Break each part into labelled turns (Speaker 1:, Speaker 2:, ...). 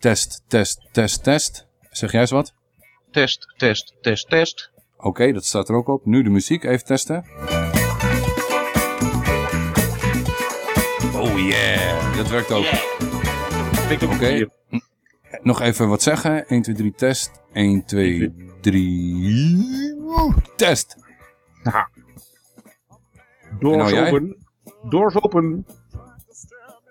Speaker 1: Test, test, test, test. Zeg jij eens wat?
Speaker 2: Test, test, test, test.
Speaker 1: Oké, dat staat er ook op. Nu de muziek even testen. Oh yeah, dat werkt ook. Oké. Nog even wat zeggen. 1, 2, 3, test. 1, 2, 3. Test. Nou
Speaker 2: Doors open. Doors open.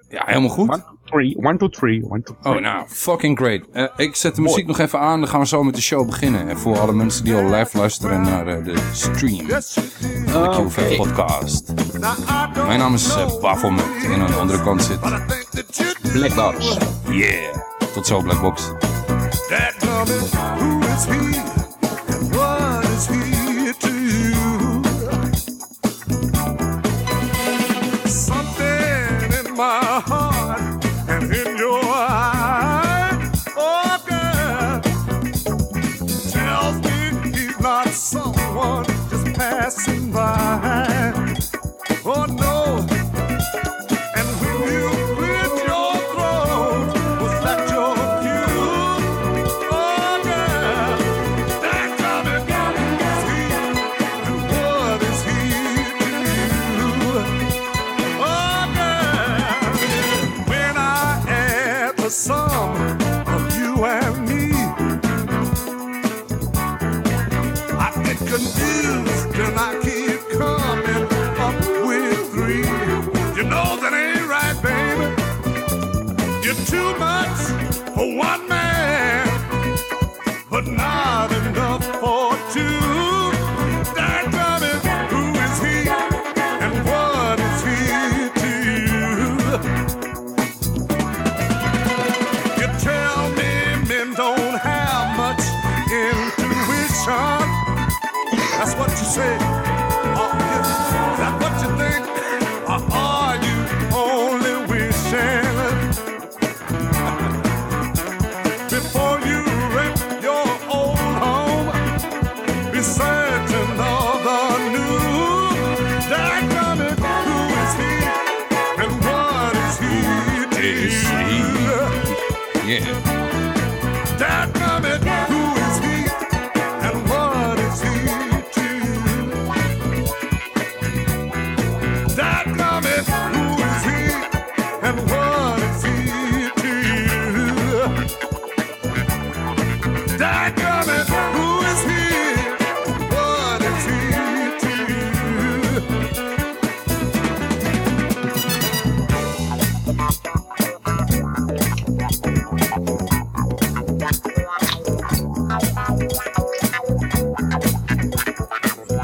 Speaker 1: Ja, helemaal goed.
Speaker 2: One, two, three. One, two, three. One, two, three.
Speaker 1: Oh, nou, fucking great. Eh, ik zet de muziek nog even aan, dan gaan we zo met de show beginnen. En voor alle mensen die al live luisteren naar eh, de stream. De QVF podcast. Mijn naam is uh, Bafelmet en aan de andere kant zit...
Speaker 2: Black Box.
Speaker 1: Yeah. Tot zo, Blackbox.
Speaker 3: Who is he?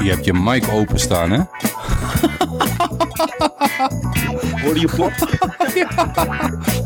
Speaker 1: Je hebt je mic openstaan, hè?
Speaker 2: Hoorde je plop?
Speaker 1: is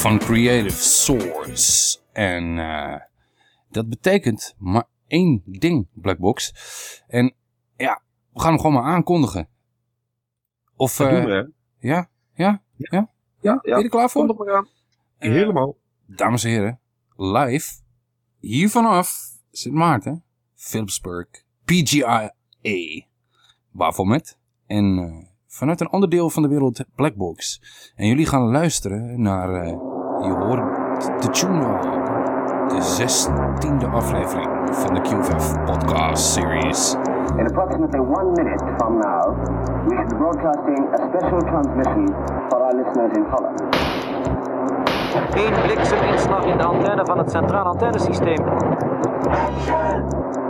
Speaker 1: van Creative Source. En uh, dat betekent maar één ding, Blackbox. En ja, we gaan hem gewoon maar aankondigen. Of,
Speaker 2: Dat
Speaker 1: uh,
Speaker 2: doen we, hè?
Speaker 1: ja, ja, ja, ja, Ben je er klaar voor?
Speaker 2: Kom aan. Helemaal.
Speaker 1: Dames en heren, live, hier vanaf Sint Maarten, Philipsburg, PGIA, Bafomet. En vanuit een ander deel van de wereld, Blackbox. En jullie gaan luisteren naar, uh, je hoort de tune al, de zestiende aflevering van de QVF podcast series.
Speaker 4: In approximately one minute from now, we should be broadcasting a special transmission for our listeners in Holland.
Speaker 5: Eén blikseminslag in de antenne van het centraal antennesysteem.
Speaker 6: The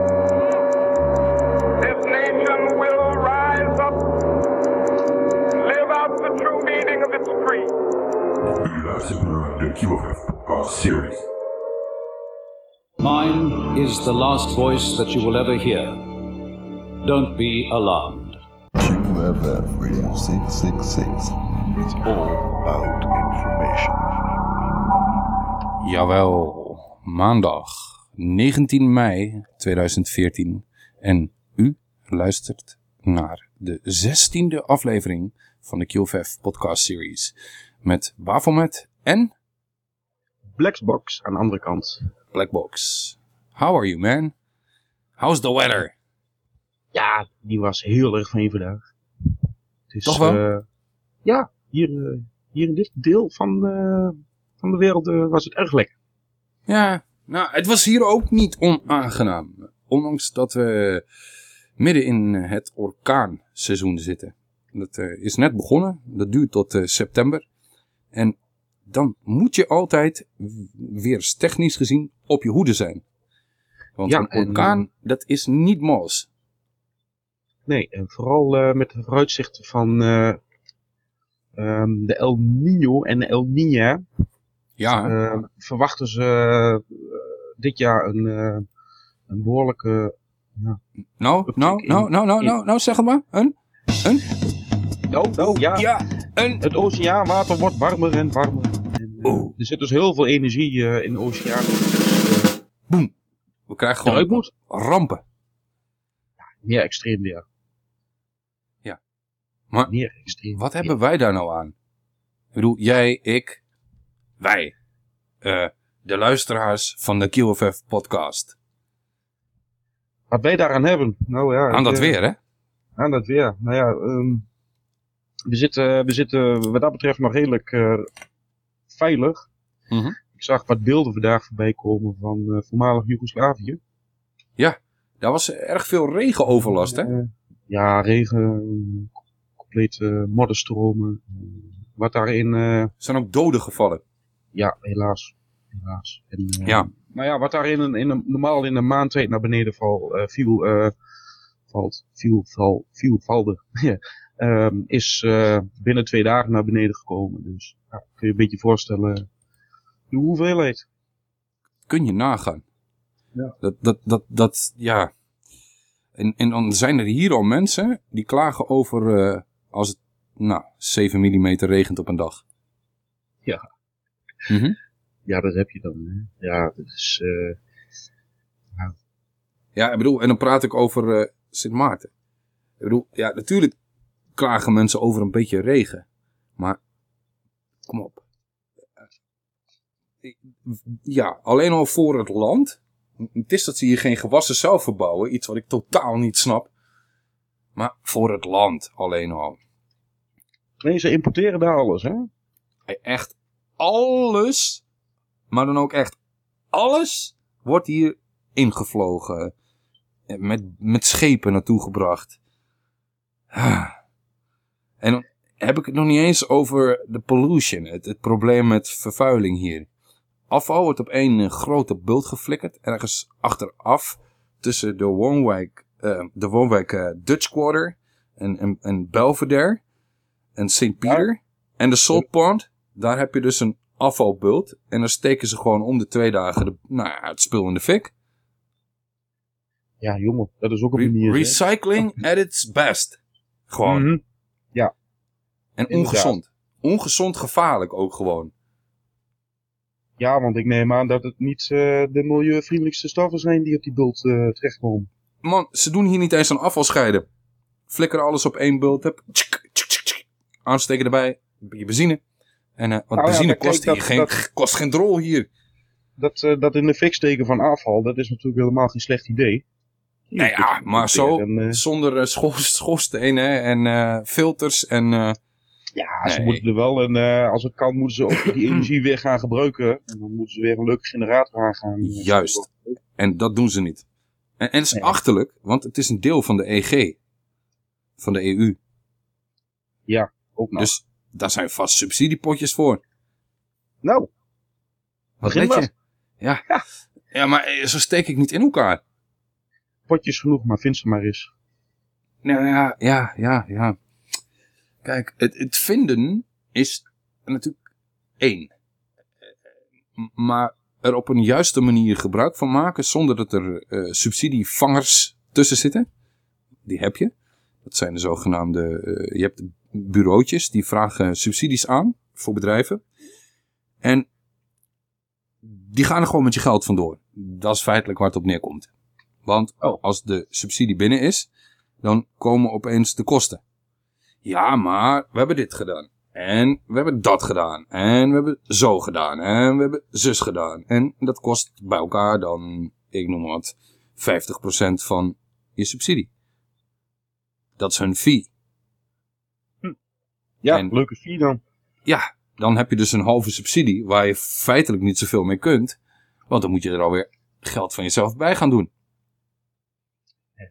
Speaker 7: QFF podcast series.
Speaker 8: Mine is the last voice that you will ever hear. Don't be alarmed.
Speaker 7: QFF Radio 666. It's all about information.
Speaker 1: Jawel, maandag 19 mei 2014 en u luistert naar de zestiende aflevering van de QFF podcast series met Bafomet en
Speaker 2: Blackbox aan de andere kant.
Speaker 1: Blackbox. How are you man? How's the weather?
Speaker 2: Ja, die was heel erg fijn vandaag. Het is,
Speaker 1: Toch wel?
Speaker 2: eh, ja, hier, eh, hier in dit deel van, eh, van de wereld was het erg lekker.
Speaker 1: Ja, nou het was hier ook niet onaangenaam. Ondanks dat we midden in het orkaanseizoen zitten. Dat is net begonnen. Dat duurt tot september. En dan moet je altijd weer technisch gezien op je hoede zijn. Want
Speaker 2: Ja,
Speaker 1: een
Speaker 2: en,
Speaker 1: orkaan, dat is niet mals.
Speaker 2: Nee, en vooral eh, met de vooruitzichten van eh, ehm, de El Nino en de El Niña
Speaker 1: Ja,
Speaker 2: eh, verwachten ze dit jaar een, een behoorlijke...
Speaker 1: nou, nou,
Speaker 2: in-
Speaker 1: nou, nou, nou,
Speaker 2: in-
Speaker 1: nou, nou, zeg het maar. Een, een,
Speaker 2: Oh, oh ja,
Speaker 1: ja, een.
Speaker 2: het oceaanwater wordt warmer en warmer. Eh,
Speaker 1: Oeh.
Speaker 2: er zit dus heel veel energie eh, in de oceaan.
Speaker 1: Boem. We krijgen gewoon rampen.
Speaker 2: Meer extreem weer.
Speaker 1: Ja. Maar
Speaker 2: Meer extreem
Speaker 1: Wat hebben wij daar nou aan? Ik bedoel, jij, ik, wij. Eh, de luisteraars van de QFF podcast.
Speaker 2: Wat wij daaraan hebben? Nou ja.
Speaker 1: Aan dat
Speaker 2: eh,
Speaker 1: weer, hè?
Speaker 2: Aan dat weer. Nou ja, ehm, we, zitten, we zitten wat dat betreft nog redelijk eh, veilig.
Speaker 1: Mhm.
Speaker 2: Ik zag wat beelden vandaag voorbij komen van eh, voormalig Joegoslavië.
Speaker 1: Daar was erg veel regenoverlast, hè?
Speaker 2: Eh, ja, regen, complete modderstromen. Wat daarin, eh,
Speaker 1: Er zijn ook doden gevallen.
Speaker 2: ja, helaas. helaas. En, eh,
Speaker 1: Ja.
Speaker 2: Nou ja, wat daar in een, in een, normaal in een maand tijd naar beneden val, eh, viel, eh, valt, viel, val, viel, valde, ehm, is eh, binnen twee dagen naar beneden gekomen. Dus kun je een beetje voorstellen de hoeveelheid.
Speaker 1: Kun je nagaan.
Speaker 2: Ja.
Speaker 1: Dat, dat, dat, dat, ja. En, en dan zijn er hier al mensen die klagen over eh, als het, nou, 7 mm regent op een dag.
Speaker 2: Ja.
Speaker 1: Mhm.
Speaker 2: Ja, dat heb je dan. Hè. Ja, dat is... eh,
Speaker 1: Ja, ik bedoel, en dan praat ik over eh, Sint Maarten. Ik bedoel, ja, natuurlijk klagen mensen over een beetje regen. Maar, kom op. Eh, Ja, alleen al voor het land. Het is dat ze hier geen gewassen zelf verbouwen. Iets wat ik totaal niet snap. Maar voor het land alleen al.
Speaker 2: nee, ze importeren daar alles, hè?
Speaker 1: Echt alles, maar dan ook echt alles, wordt hier ingevlogen. Eh, Met, met schepen naartoe gebracht. Ah. En dan- heb ik het nog niet eens over de pollution. Het, het probleem met vervuiling hier. Afval wordt op één eh, grote bult geflikkerd. Ergens achteraf tussen de woonwijk, eh, de woonwijk eh, Dutch Quarter en, en, en Belvedere en St. Peter en de Salt Pond. Daar heb je dus een afvalbult. En dan steken ze gewoon om de twee dagen de, nou ja, het spul in de fik.
Speaker 2: Ja, jongen, dat is ook een
Speaker 1: Re-
Speaker 2: manier. hè.
Speaker 1: recycling at its best. Gewoon.
Speaker 2: Mhm.
Speaker 1: En
Speaker 2: inderdaad.
Speaker 1: ongezond. Ongezond gevaarlijk ook gewoon.
Speaker 2: Ja, want ik neem aan dat het niet eh, de milieuvriendelijkste stoffen zijn die op die bult eh, terechtkomen.
Speaker 1: Man, ze doen hier niet eens aan afval scheiden. Flikkeren alles op één bult. Hup, tsk, tsk, tsk, tsk. Aansteken erbij. Een beetje benzine. En, eh, want
Speaker 2: Nou
Speaker 1: benzine kost, hier geen,
Speaker 2: dat-
Speaker 1: kost geen drol hier.
Speaker 2: Dat, dat in de fik steken van afval, dat is natuurlijk helemaal geen slecht idee.
Speaker 1: Nou ja, maar zo,
Speaker 2: En,
Speaker 1: zonder schoo- schoorstenen en filters en... eh,
Speaker 2: ja, ze
Speaker 1: nee.
Speaker 2: moeten er wel, en als het kan, moeten ze ook die energie weer gaan gebruiken. En dan moeten ze weer een leuke generator aan gaan. eh,
Speaker 1: Juist. En dat doen ze niet. En, en het is
Speaker 2: Nee.
Speaker 1: achterlijk, want het is een deel van de EG. Van de EU.
Speaker 2: Ja, ook nog.
Speaker 1: Dus daar zijn vast subsidiepotjes voor.
Speaker 2: nou,
Speaker 1: Wat let je?
Speaker 2: maar.
Speaker 1: Ja. ja, maar eh, zo steek ik niet in elkaar.
Speaker 2: potjes genoeg, maar vind ze maar eens.
Speaker 1: Nou ja, ja, ja, ja. Kijk, het, het vinden is natuurlijk één. Maar er op een juiste manier gebruik van maken zonder dat er eh, subsidievangers tussen zitten. Die heb je. Dat zijn de zogenaamde, eh, je hebt bureautjes die vragen subsidies aan voor bedrijven. En die gaan er gewoon met je geld vandoor. Dat is feitelijk waar het op neerkomt. Want
Speaker 2: Oh.
Speaker 1: als de subsidie binnen is, dan komen opeens de kosten. Ja, maar we hebben dit gedaan. En we hebben dat gedaan. En we hebben zo gedaan. En we hebben zus gedaan. En dat kost bij elkaar dan, ik noem wat, 50% van je subsidie. Dat is hun fee.
Speaker 2: Ja,
Speaker 1: En-
Speaker 2: leuke vier dan.
Speaker 1: Ja, dan heb je dus een halve subsidie waar je feitelijk niet zoveel mee kunt. Want dan moet je er alweer geld van jezelf bij gaan doen.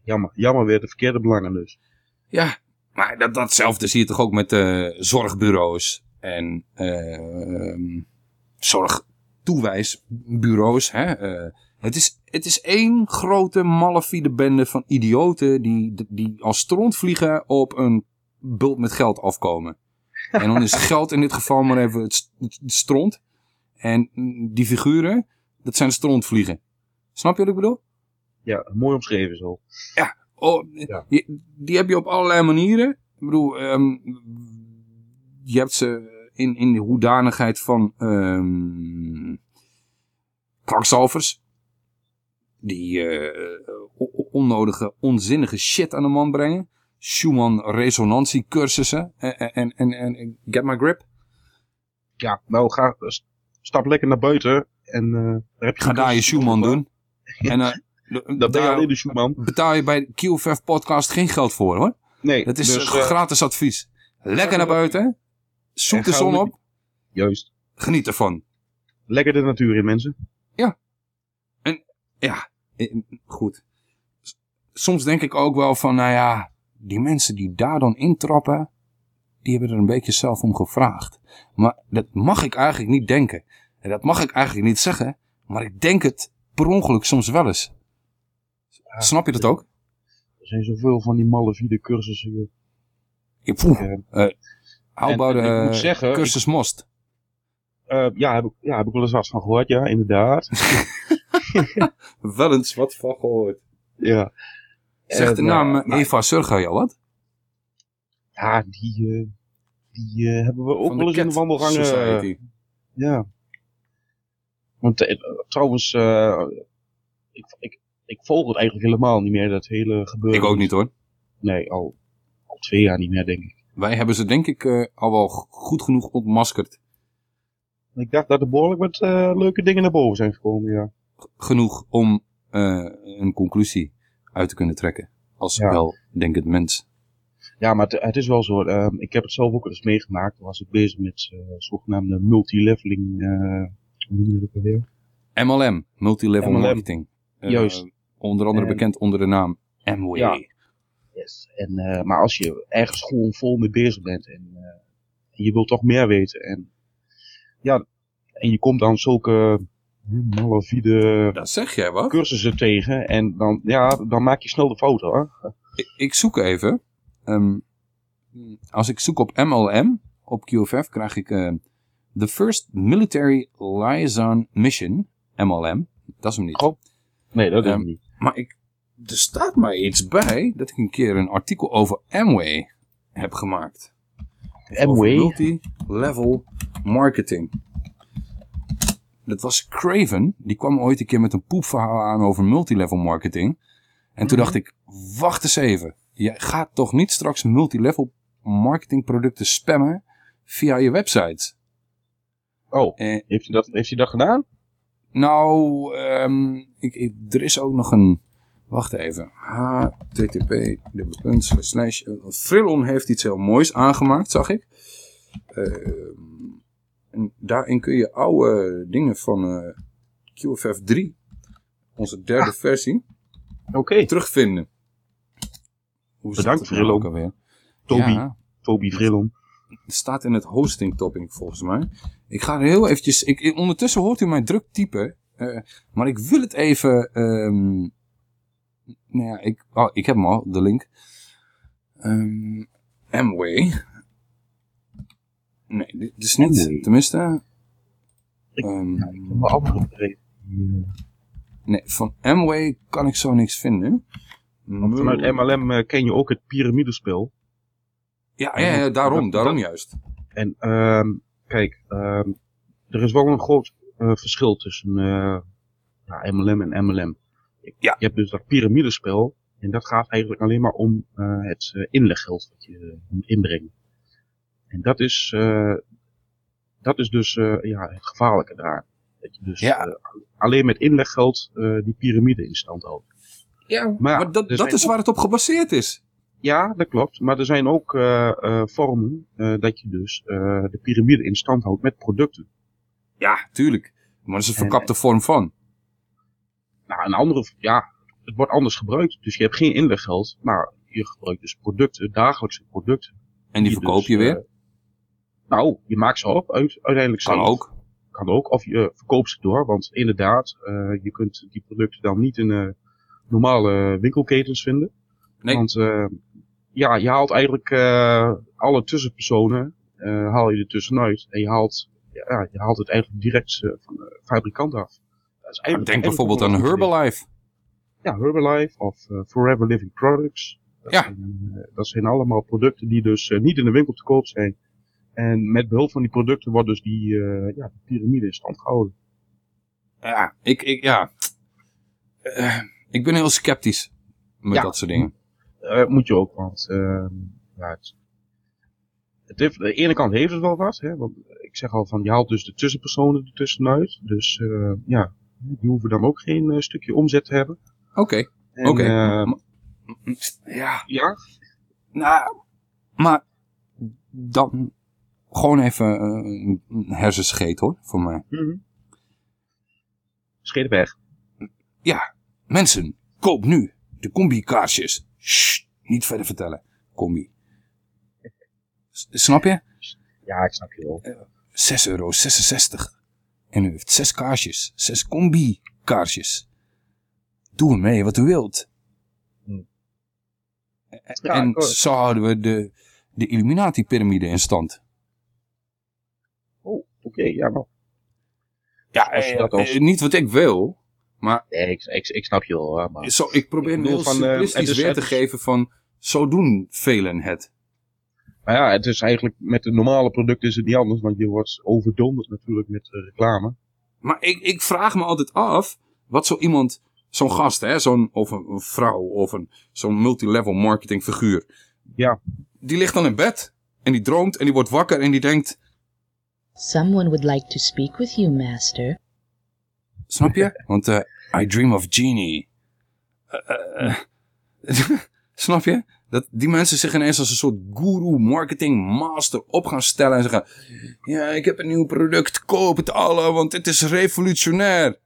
Speaker 2: Jammer, jammer weer de verkeerde belangen dus.
Speaker 1: Ja, maar dat, datzelfde zie je toch ook met eh, zorgbureaus en eh, zorgtoewijsbureaus. Hè? Eh, het, is, het is één grote malafide bende van idioten die, die als stront vliegen op een bult met geld afkomen. En dan is geld in dit geval maar even het, st- het stront. En die figuren, dat zijn strontvliegen. Snap je wat ik bedoel?
Speaker 2: Ja, mooi omschreven zo.
Speaker 1: Oh,
Speaker 2: Ja.
Speaker 1: je- die heb je op allerlei manieren. Ik bedoel, ehm, je hebt ze in, in de hoedanigheid van kwakzalvers. Die eh, onnodige, onzinnige shit aan de man brengen. Schumann resonantiecursussen. En, en, en, en get my grip.
Speaker 2: Ja, nou ga, st- stap lekker naar buiten en eh, daar heb je
Speaker 1: Ga daar je Schumann doen. En eh,
Speaker 2: Ben je alleen de Schumann.
Speaker 1: betaal je bij QFF podcast geen geld voor hoor.
Speaker 2: Nee,
Speaker 1: Dat is
Speaker 2: dus,
Speaker 1: eh, gratis advies. Lekker naar buiten. Zoek
Speaker 2: En
Speaker 1: de zon op.
Speaker 2: juist.
Speaker 1: Geniet ervan.
Speaker 2: Lekker de natuur in, mensen.
Speaker 1: Ja, eh, goed. S- Soms denk ik ook wel van, nou ja, die mensen die daar dan intrappen, die hebben er een beetje zelf om gevraagd. Maar dat mag ik eigenlijk niet denken. En dat mag ik eigenlijk niet zeggen, maar ik denk het per ongeluk soms wel eens. Snap je dat ook?
Speaker 2: Er zijn zoveel van die malafide cursussen. joh.
Speaker 1: Ik,
Speaker 2: Ja.
Speaker 1: eh, how
Speaker 2: ik
Speaker 1: eh,
Speaker 2: moet zeggen,
Speaker 1: cursus most?
Speaker 2: Eh, ja, heb ik, ja, heb ik wel eens wat van gehoord, ja, inderdaad.
Speaker 1: Wel eens wat van gehoord.
Speaker 2: ja.
Speaker 1: Zegt de naam
Speaker 2: nou,
Speaker 1: Eva Surga jou wat?
Speaker 2: Ja, die, die hebben we ook
Speaker 1: Van
Speaker 2: wel eens in de wandelgangen.
Speaker 1: Society.
Speaker 2: ja. Want trouwens, ik, ik, ik volg het eigenlijk helemaal niet meer, dat hele gebeuren.
Speaker 1: Ik ook niet hoor.
Speaker 2: Nee, al, al twee jaar niet meer, denk ik.
Speaker 1: Wij hebben ze denk ik eh, al wel goed genoeg ontmaskerd.
Speaker 2: Ik dacht dat er behoorlijk wat eh, leuke dingen naar boven zijn gekomen, ja.
Speaker 1: Genoeg om eh, een conclusie uit te kunnen trekken. Als
Speaker 2: Ja.
Speaker 1: wel denkend mens.
Speaker 2: Ja, maar het, het is wel zo. ehm, ik heb het zelf ook eens meegemaakt. Toen was ik bezig met eh, zogenaamde multileveling. eh hoe noem je dat alweer?
Speaker 1: MLM, Multilevel
Speaker 2: MLM.
Speaker 1: Marketing.
Speaker 2: Juist.
Speaker 1: Onder andere
Speaker 2: En-
Speaker 1: bekend onder de naam Amway.
Speaker 2: Ja. Yes. En, eh, maar als je ergens gewoon vol mee bezig bent en eh, En je wilt toch meer weten. En ja, en je komt dan zulke malafide
Speaker 1: Dat zeg jij wat?
Speaker 2: cursussen tegen. En dan, ja, dan maak je snel de fout hoor.
Speaker 1: Ik, ik zoek even. Ehm, als ik zoek op MLM, op QFF, krijg ik eh The First Military Liaison Mission, MLM. Dat is hem niet.
Speaker 2: Oh, Nee, dat is hem niet.
Speaker 1: Maar ik, er staat mij iets bij dat ik een keer een artikel over Amway heb gemaakt.
Speaker 2: Amway?
Speaker 1: Multi-level marketing. Dat was Craven. Die kwam ooit een keer met een poepverhaal aan over multilevel marketing. En toen dacht ik, wacht eens even. Je gaat toch niet straks multilevel marketing producten spammen via je website?
Speaker 2: Oh,
Speaker 1: Eh,
Speaker 2: heeft hij dat, heeft hij dat gedaan?
Speaker 1: nou, ehm, ik, ik, er is ook nog een... Wacht even. http slash Frillon heeft iets heel moois aangemaakt, zag ik. Ehm, en daarin kun je oude dingen van eh, QFF 3, onze derde versie,
Speaker 2: Oké,
Speaker 1: terugvinden. Hoe
Speaker 2: Bedankt,
Speaker 1: nou
Speaker 2: Frillon.
Speaker 1: ook alweer?
Speaker 2: Toby,
Speaker 1: Ja,
Speaker 2: Toby Vrillon.
Speaker 1: het staat in het hosting topic volgens mij. Ik ga er heel eventjes... Ik- ondertussen hoort u mij druk typen. Eh, maar ik wil het even... ehm, nou ja, ik, oh, ik heb hem al, de link. Ehm Amway. Nee, dit is niet.
Speaker 2: Amway.
Speaker 1: Tenminste...
Speaker 2: Ik- Een andere reden.
Speaker 1: nee, van Amway kan ik zo niks vinden.
Speaker 2: Want vanuit MLM eh, ken je ook het piramidespel.
Speaker 1: Ja, ja, ja daarom, daarom juist.
Speaker 2: En ehm, kijk, ehm, er is wel een groot verschil tussen eh, ja, MLM en MLM.
Speaker 1: Ja.
Speaker 2: Je hebt dus dat piramidespel. En dat gaat eigenlijk alleen maar om eh, het eh, inleggeld wat je eh, moet inbrengen. En dat is, eh, dat is dus eh, ja, het gevaarlijke daar. Dat je dus
Speaker 1: Ja.
Speaker 2: eh, alleen met inleggeld eh, die piramide in stand houdt.
Speaker 1: Ja,
Speaker 2: Maar
Speaker 1: maar, dat, dat is
Speaker 2: ook-
Speaker 1: waar het op gebaseerd is.
Speaker 2: Ja, dat klopt. Maar er zijn ook eh, eh, vormen eh, dat je dus eh, de piramide in stand houdt met producten.
Speaker 1: Ja, tuurlijk. Maar dat is een
Speaker 2: En-
Speaker 1: verkapte vorm van.
Speaker 2: Nou, een andere, ja, het wordt anders gebruikt. Dus je hebt geen inleggeld, maar je gebruikt dus producten, dagelijkse producten.
Speaker 1: En die verkoop
Speaker 2: dus,
Speaker 1: je weer.
Speaker 2: eh, nou, je maakt ze op uit, uiteindelijk
Speaker 1: kan
Speaker 2: zelf.
Speaker 1: ook.
Speaker 2: Kan ook. Of je verkoopt ze door, want inderdaad, eh, je kunt die producten dan niet in eh, normale winkelketens vinden.
Speaker 1: Nee.
Speaker 2: Want eh, ja, je haalt eigenlijk eh, alle tussenpersonen, eh, haal je er tussenuit. En je haalt, ja, je haalt het eigenlijk direct eh, van de fabrikant af. Dat is eigenlijk-
Speaker 1: Denk bijvoorbeeld aan. Herbalife.
Speaker 2: Ja, Herbalife of eh, Forever Living Products. Dat,
Speaker 1: Ja.
Speaker 2: zijn, eh, dat zijn allemaal producten die dus niet in de winkel te koop zijn. En met behulp van die producten wordt dus die, ja, die piramide in stand gehouden.
Speaker 1: Ja, ik, ik, ja. Ik ben heel sceptisch met
Speaker 2: Ja.
Speaker 1: dat soort dingen.
Speaker 2: Moet je ook, want eh, ja, het, het heeft, aan de ene kant heeft het wel wat. Hè, want ik zeg al van, je haalt dus de tussenpersonen ertussenuit. Dus eh, ja, die hoeven dan ook geen eh, stukje omzet te hebben.
Speaker 1: Oké, oké.
Speaker 2: eh,
Speaker 1: Ja,
Speaker 2: ja,
Speaker 1: nou, maar dan gewoon even een hersenscheet hoor, voor mij.
Speaker 2: mhm. scheet weg.
Speaker 1: Ja, mensen, koop nu de combi-kaarsjes. Sst, niet verder vertellen. Combi. Snap je?
Speaker 2: Ja, ik snap je wel.
Speaker 1: 6,66 euro. En u heeft zes kaarsjes. Zes combi-kaarsjes. Doe ermee wat u wilt.
Speaker 2: Hm.
Speaker 1: En-
Speaker 2: Ja,
Speaker 1: en
Speaker 2: hoor.
Speaker 1: zo houden we de, de Illuminati-pyramide in stand.
Speaker 2: Oh, oké, ja, nou.
Speaker 1: Ja,
Speaker 2: Als je
Speaker 1: eh,
Speaker 2: dat als-
Speaker 1: eh, niet wat ik wil. Maar
Speaker 2: Nee, ik, ik, ik snap je wel. Maar...
Speaker 1: zo, ik probeer
Speaker 2: Ik
Speaker 1: heel
Speaker 2: van, eh,
Speaker 1: simplistisch
Speaker 2: is-
Speaker 1: weer te geven van... Zo doen velen het.
Speaker 2: Maar ja, het is eigenlijk met de normale producten is het niet anders, want je wordt overdonderd natuurlijk met eh, reclame.
Speaker 1: Maar ik, ik vraag me altijd af, wat zo iemand, zo'n gast, hè, zo'n, of een, een vrouw, of een, zo'n multilevel marketing figuur.
Speaker 2: Ja.
Speaker 1: Die ligt dan in bed, en die droomt, en die wordt wakker, en die denkt,
Speaker 9: Someone would like to speak with you, Master.
Speaker 1: snap je? Want eh, I dream of genie. Eh, snap je? Dat die mensen zich ineens als een soort guru, marketing master op gaan stellen en zeggen, ja, ik heb een nieuw product, koop het alle, want het is revolutionair.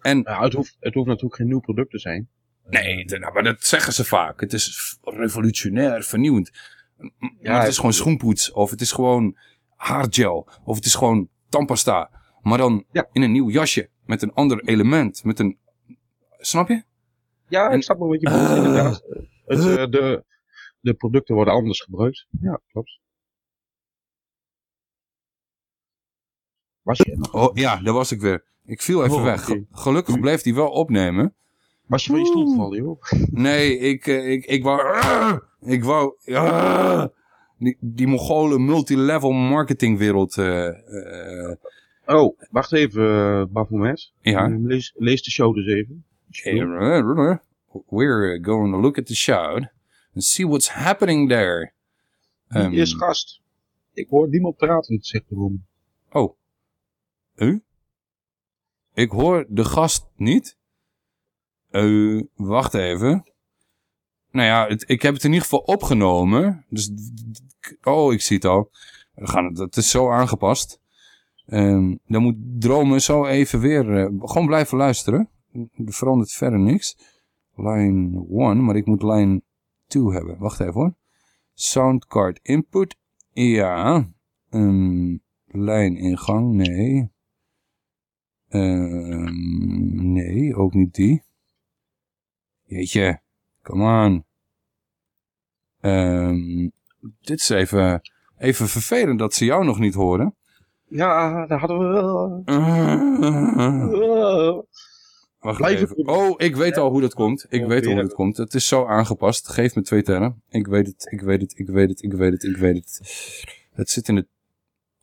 Speaker 1: En
Speaker 2: Nou, het, hoeft, het hoeft natuurlijk geen nieuw product te zijn.
Speaker 1: Nee, d- nou, maar dat zeggen ze vaak. Het is revolutionair, vernieuwend. Maar
Speaker 2: Ja,
Speaker 1: het is gewoon schoenpoets. Of het is gewoon haargel. Of het is gewoon tandpasta. Maar dan in een nieuw jasje. Met een ander element. Met een... Snap je?
Speaker 2: Ja, ik snap wel wat je bedoelt,
Speaker 1: Ah.
Speaker 2: inderdaad. Het, eh, de, de producten worden anders gebruikt. Ja, klopt. Was je nog?
Speaker 1: Oh, ja, daar was ik weer. Ik viel even
Speaker 2: Oh,
Speaker 1: weg. Gelukkig bleef hij wel opnemen.
Speaker 2: Was je van je stoel gevallen, joh?
Speaker 1: Nee, ik, eh, ik, ik wou... Ik wou... ah, die, die Mongolen multilevel marketingwereld... eh, eh,
Speaker 2: Oh, wacht even, Baphomet.
Speaker 1: Ja.
Speaker 2: Eh, Lees, lees de show dus even.
Speaker 1: We're going to look at the show and see what's happening there. Ehm,
Speaker 2: is gast? Ik hoor niemand praten, zegt de room.
Speaker 1: Oh. U? Ik hoor de gast niet. Eh, wacht even. Nou ja, het, ik heb het in ieder geval opgenomen. Dus, oh, ik zie het al. We gaan het, het is zo aangepast. Ehm, dan moet Dromen zo even weer... eh, gewoon blijven luisteren. Er verandert verder niks. Line 1, maar ik moet line 2 hebben. Wacht even hoor. Soundcard input. Ja. Ehm lijningang, nee. Ehm, nee, ook niet die. Jeetje, come on. Ehm, dit is even, even vervelend dat ze jou nog niet horen.
Speaker 2: Ja, daar hadden we wel.
Speaker 1: Wacht
Speaker 2: Blijf
Speaker 1: even. Oh, ik weet al hoe dat komt. Ik weet al hoe dat komt. Het is zo aangepast. Geef me twee terren. Ik weet het, ik weet het, ik weet het, ik weet het, ik weet het. Het zit in het...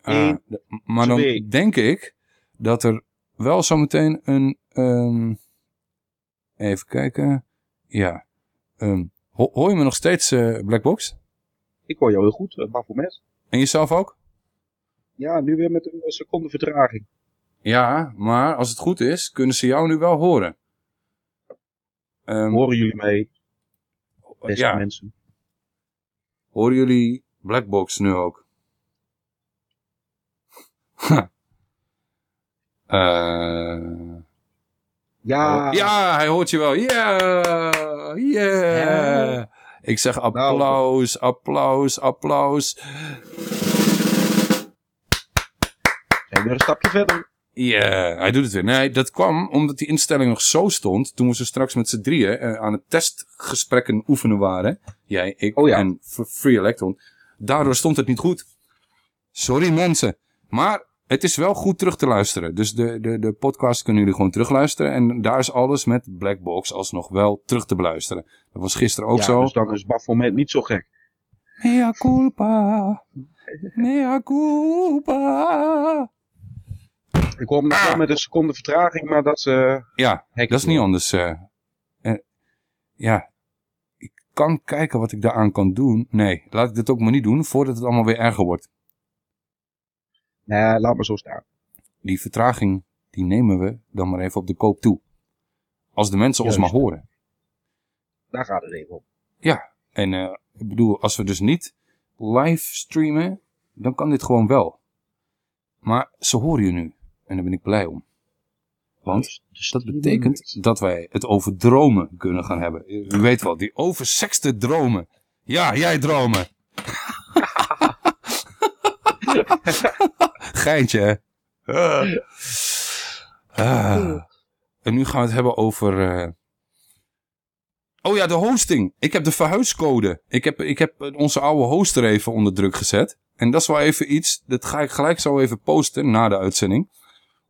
Speaker 1: Ah,
Speaker 2: Eén,
Speaker 1: de- maar dan denk ik dat er wel zometeen een... ehm, even kijken. Ja. Ehm, ho- hoor je me nog steeds, eh, Blackbox?
Speaker 2: Ik hoor jou heel goed, uh, Baphomet.
Speaker 1: En jezelf ook?
Speaker 2: Ja, nu weer met een eh, seconde vertraging.
Speaker 1: Ja, maar als het goed is, kunnen ze jou nu wel horen. Ehm,
Speaker 2: Horen jullie mij, beste
Speaker 1: ja.
Speaker 2: mensen?
Speaker 1: Horen jullie Blackbox nu ook? Eh,
Speaker 2: Ja.
Speaker 1: ja, hij hoort je wel. Ja, yeah. Ik zeg applaus, applaus, applaus.
Speaker 2: En weer een stapje verder.
Speaker 1: Ja, hij doet het weer. Nee, dat kwam omdat die instelling nog zo stond. Toen we ze straks met z'n drieën eh, aan het testgesprekken oefenen waren. Jij, ik
Speaker 2: Oh ja.
Speaker 1: en Free Electron. Daardoor stond het niet goed. Sorry mensen. Maar het is wel goed terug te luisteren. Dus de, de, de podcast kunnen jullie gewoon terugluisteren. En daar is alles met Blackbox alsnog wel terug te beluisteren. Dat was gisteren ook
Speaker 2: ja,
Speaker 1: zo.
Speaker 2: Dus dan is Baphomet niet zo gek.
Speaker 1: Mea culpa. Mea culpa.
Speaker 2: Ik hoor hem nog wel met een seconde vertraging, maar dat eh
Speaker 1: Ja, dat is niet anders. eh. Eh, ja, ik kan kijken wat ik daaraan kan doen. Nee, laat ik dit ook maar niet doen voordat het allemaal weer erger wordt.
Speaker 2: Nee, laat maar zo staan.
Speaker 1: Die vertraging, die nemen we dan maar even op de koop toe. Als de mensen ons maar horen.
Speaker 2: Daar gaat het even om.
Speaker 1: Ja, en ik bedoel, als we dus niet live streamen, dan kan dit gewoon wel. Maar ze horen je nu. En daar ben ik blij om. Want dat betekent dat wij het over dromen kunnen gaan hebben. U weet wel, die oversexte dromen. Ja, jij dromen. Geintje, hè? Ah. En nu gaan we het hebben over... eh, Oh ja, de hosting. Ik heb de verhuiscode. Ik heb, ik heb onze oude hoster even onder druk gezet. En dat is wel even iets, dat ga ik gelijk zo even posten na de uitzending.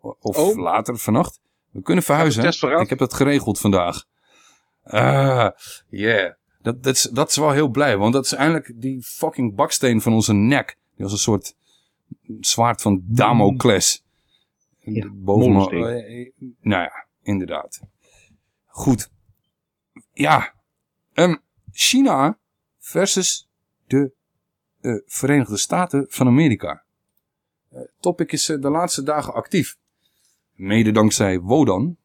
Speaker 1: Of
Speaker 2: Oh.
Speaker 1: later vannacht. We kunnen verhuizen. Ik heb dat geregeld vandaag. Ah, yeah. Dat, dat, is, dat is wel heel blij, want dat is eindelijk die fucking baksteen van onze nek. Die was een soort zwaard van Damocles.
Speaker 2: Ja,
Speaker 1: Boven me- eh, eh, Nou ja, inderdaad. Goed. Ja. Ehm, China versus de eh, Verenigde Staten van Amerika. Eh, topic is de laatste dagen actief. Mede dankzij Wodan.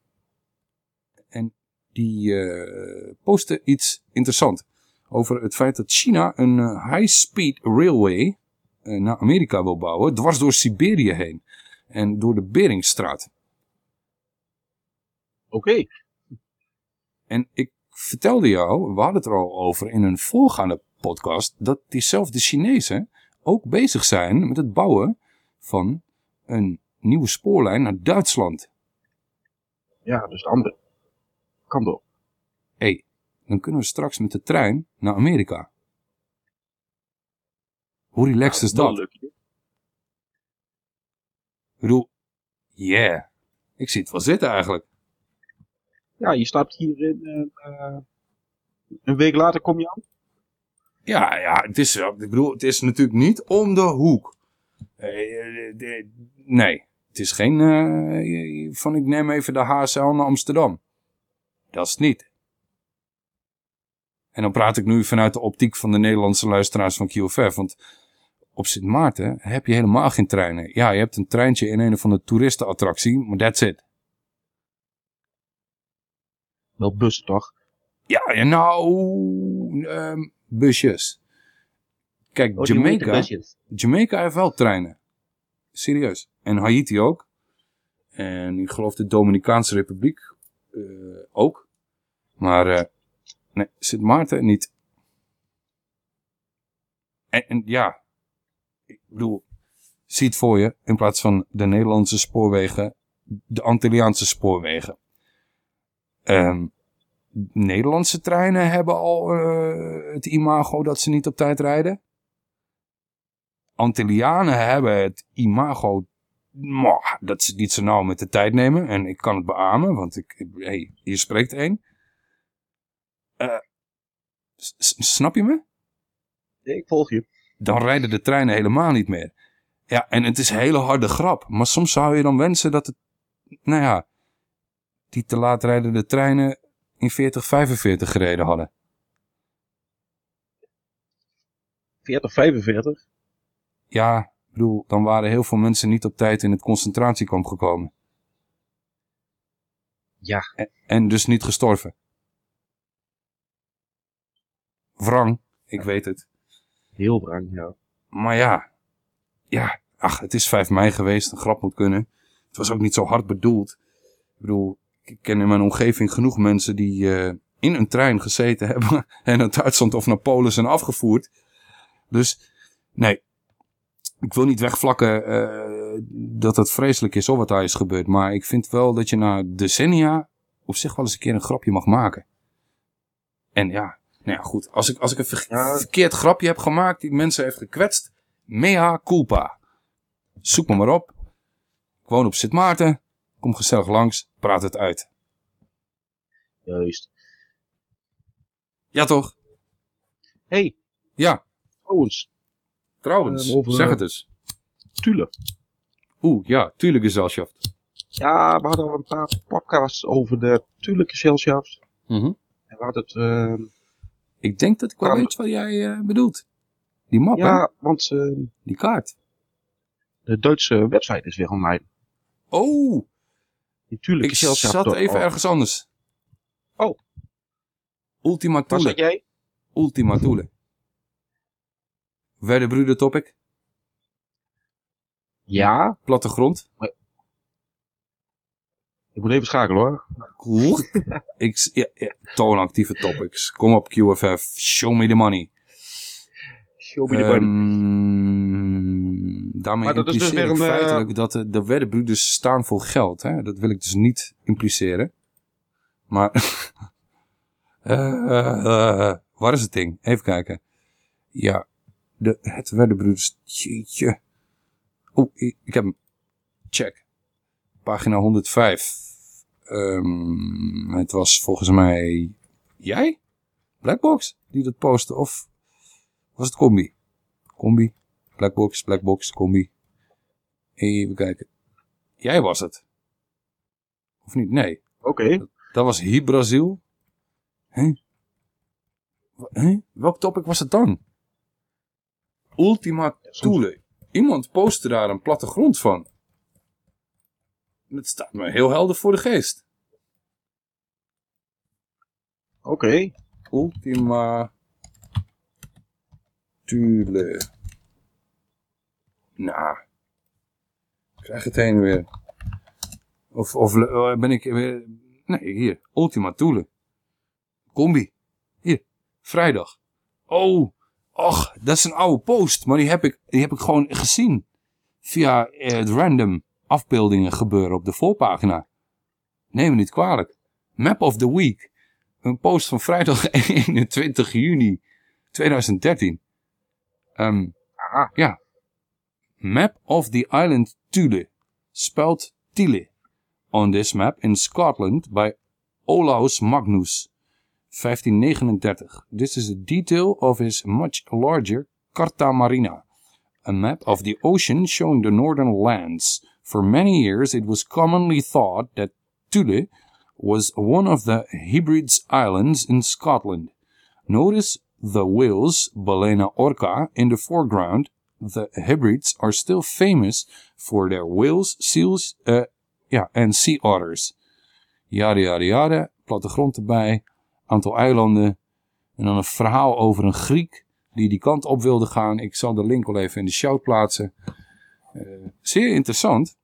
Speaker 1: En die eh postte iets interessants. Over het feit dat China een eh, high-speed railway eh, naar Amerika wil bouwen. Dwars door Siberië heen. En door de Beringstraat.
Speaker 2: Oké.
Speaker 1: En ik vertelde jou, we hadden het er al over in een voorgaande podcast, dat diezelfde Chinezen ook bezig zijn met het bouwen van een nieuwe spoorlijn naar Duitsland.
Speaker 2: Ja, dus de andere kant op.
Speaker 1: Hé, hey, dan kunnen we straks met de trein naar Amerika. Hoe relaxed is dat? Ik bedoel, yeah. Ik zie het wel zitten eigenlijk.
Speaker 2: Ja, je stapt hier in. Uh, een week later kom je aan.
Speaker 1: Ja, ja, het is, ik bedoel, het is natuurlijk niet om de hoek. Nee, het is geen uh, van ik neem even de HSL naar Amsterdam. Dat is het niet. En dan praat ik nu vanuit de optiek van de Nederlandse luisteraars van QFF. Want op Sint Maarten heb je helemaal geen treinen. Ja, je hebt een treintje in een van de toeristenattractie, maar that's it.
Speaker 2: Wel bussen toch?
Speaker 1: Ja, ja nou, um, busjes. Kijk,
Speaker 2: Oh,
Speaker 1: Jamaica, Jamaica heeft wel treinen. Serieus. En Haiti ook. En ik geloof de Dominicaanse Republiek uh, ook. Maar uh, nee, Sint Maarten niet. En, en, ja, ik bedoel, zie het voor je. In plaats van de Nederlandse spoorwegen, de Antilliaanse spoorwegen. Um, Nederlandse treinen hebben al uh, het imago dat ze niet op tijd rijden. Antillianen hebben het imago dat ze niet zo nauw met de tijd nemen. En ik kan het beamen, want ik, hey, hier spreekt één. Uh, snap je me?
Speaker 2: Nee, ik volg je.
Speaker 1: Dan rijden de treinen helemaal niet meer. Ja, en het is een hele harde grap. Maar soms zou je dan wensen dat het, nou ja, die te laat rijdende treinen in 40, 45 gereden hadden.
Speaker 2: 40, 45?
Speaker 1: Ja, ik bedoel, dan waren heel veel mensen niet op tijd in het concentratiekamp gekomen.
Speaker 2: Ja.
Speaker 1: En, en dus niet gestorven. Wrang, ik weet het.
Speaker 2: Heel wrang, ja.
Speaker 1: Maar ja, ja, ach, het is 5 mei geweest, een grap moet kunnen. Het was ook niet zo hard bedoeld. Ik bedoel, ik ken in mijn omgeving genoeg mensen die uh, in een trein gezeten hebben en naar Duitsland of naar Polen zijn afgevoerd. Dus, nee, ik wil niet wegvlakken uh, dat het vreselijk is of wat daar is gebeurd. Maar ik vind wel dat je na decennia op zich wel eens een keer een grapje mag maken. En ja, nou ja, goed. Als ik, als ik een ver ja. verkeerd grapje heb gemaakt die mensen heeft gekwetst, mea culpa. Zoek me maar op. Ik woon op Sint Maarten. Kom gezellig langs, praat het uit.
Speaker 2: Juist.
Speaker 1: Ja toch?
Speaker 2: hey.
Speaker 1: Ja.
Speaker 2: Trouwens.
Speaker 1: Trouwens,
Speaker 2: uh, over,
Speaker 1: zeg het eens.
Speaker 2: Tulle.
Speaker 1: Oeh, ja, tuurlijk Gesellschaft.
Speaker 2: Ja, we hadden al een paar podcasts over de Tuurlijk Gesellschaft.
Speaker 1: Mm -hmm.
Speaker 2: En we hadden het... Uh,
Speaker 1: ik denk dat ik wel weet wat jij uh, bedoelt. Die map,
Speaker 2: Ja,
Speaker 1: hè?
Speaker 2: want uh,
Speaker 1: Die kaart.
Speaker 2: de Duitse website is weer online.
Speaker 1: Oh,
Speaker 2: Natuurlijk
Speaker 1: ik zat even ergens anders.
Speaker 2: Oh.
Speaker 1: Ultima
Speaker 2: Waar
Speaker 1: Thule.
Speaker 2: zat jij?
Speaker 1: Ultima Thule. Werder topic.
Speaker 2: Ja.
Speaker 1: Plattegrond.
Speaker 2: Ik moet even schakelen hoor.
Speaker 1: Cool. ik, ja, ja, toonactieve topics. Kom op QFF. Show me the money.
Speaker 2: Show me the money.
Speaker 1: Um, daarmee
Speaker 2: Maar dat is dus weer een, uh,
Speaker 1: feitelijk dat de, de weddenbroeders staan voor geld. Hè? Dat wil ik dus niet impliceren. Maar, uh, uh, waar is het ding? Even kijken. Ja, de, het weddenbroeders, jeetje. Oeh, ik, heb hem. Check. Pagina 105. Um, het was volgens mij jij? Blackbox? Die dat postte? Of was het Combi? Combi? Blackbox, Blackbox, Combi. Even kijken. Jij was het. Of niet? Nee.
Speaker 2: Oké. Okay.
Speaker 1: Dat, dat was Hi Brazil. Hé? Huh? Welk topic was het dan? Ultima Thule. Iemand postte daar een plattegrond van. Dat staat me heel helder voor de geest.
Speaker 2: Oké. Okay.
Speaker 1: Ultima Thule. Nou. Ik krijg het heen weer. Of, of ben ik weer... Nee, hier. Ultima Thule. Combi. Hier. Vrijdag. Oh. Och, dat is een oude post, maar die heb ik, die heb ik gewoon gezien. Via eh, het random afbeeldingen gebeuren op de voorpagina. Neem me niet kwalijk. Map of the Week. Een post van vrijdag 21 juni 2013. Ehm ja. Map of the island Thule. Spelt Tile. On this map in Scotland by Olaus Magnus. 1539. This is a detail of his much larger Carta Marina. A map of the ocean showing the northern lands. For many years it was commonly thought that Thule was one of the Hebrides Islands in Scotland. Notice the whales, Balena orca, in the foreground. The Hebrides are still famous for their whales, seals uh, ja, en sea otters. Yada yada yada, plattegrond erbij, aantal eilanden. En dan een verhaal over een Griek die die kant op wilde gaan. Ik zal de link wel even in de show plaatsen. Uh, zeer interessant.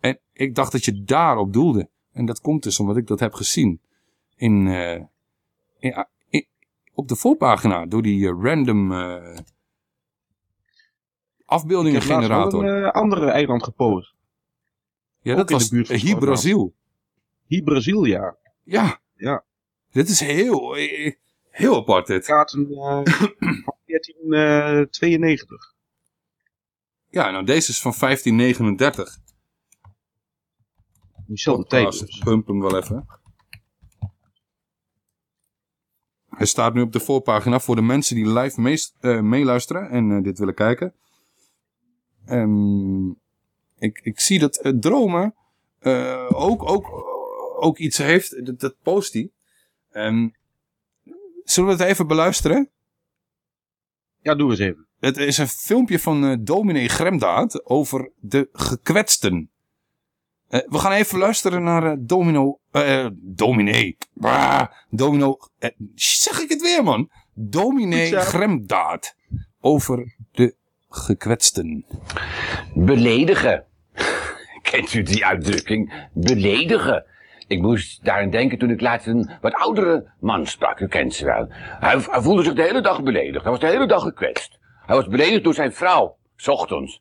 Speaker 1: En ik dacht dat je daarop doelde. En dat komt dus omdat ik dat heb gezien. In, uh, in, in op de voorpagina door die uh, random afbeeldingengenerator.
Speaker 2: Ik heb een andere eiland gepost.
Speaker 1: Ja, dat was hier Brazil.
Speaker 2: Hier Brazil, ja.
Speaker 1: Ja.
Speaker 2: Ja.
Speaker 1: Dit is heel, heel apart dit.
Speaker 2: Kaarten uh, van 1492.
Speaker 1: Ja, nou deze is van 1539.
Speaker 2: Diezelfde tijd dus.
Speaker 1: Pump hem wel even. Hij staat nu op de voorpagina voor de mensen die live uh, meeluisteren en uh, dit willen kijken. Um, ik, ik zie dat uh, Dromen ook, ook, ook iets heeft. Dat, dat post hij. Um, zullen we het even beluisteren?
Speaker 2: Ja, doe eens even.
Speaker 1: Het is een filmpje van uh, dominee Gremdaad over de gekwetsten. Uh, we gaan even luisteren naar uh, Domino... dominee. Bah, domino... zeg ik het weer, man. Dominee Gremdaad. Over de gekwetsten.
Speaker 10: Beledigen. Kent u die uitdrukking? Beledigen. Ik moest daarin denken toen ik laatst een wat oudere man sprak. U kent ze wel. Hij, voelde zich de hele dag beledigd. Hij was de hele dag gekwetst. Hij was beledigd door zijn vrouw. S ochtends.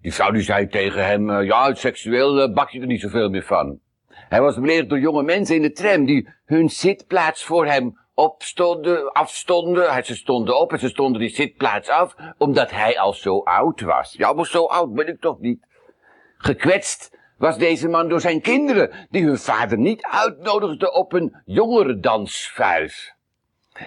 Speaker 10: Die vrouw die zei tegen hem, uh, ja, seksueel uh, bak je er niet zoveel meer van. Hij was beledigd door jonge mensen in de tram die hun zitplaats voor hem opstonden, afstonden. Ze stonden op en ze stonden die zitplaats af, omdat hij al zo oud was. Ja, maar zo oud ben ik toch niet. Gekwetst was deze man door zijn kinderen, die hun vader niet uitnodigden op een jongerendansvuis.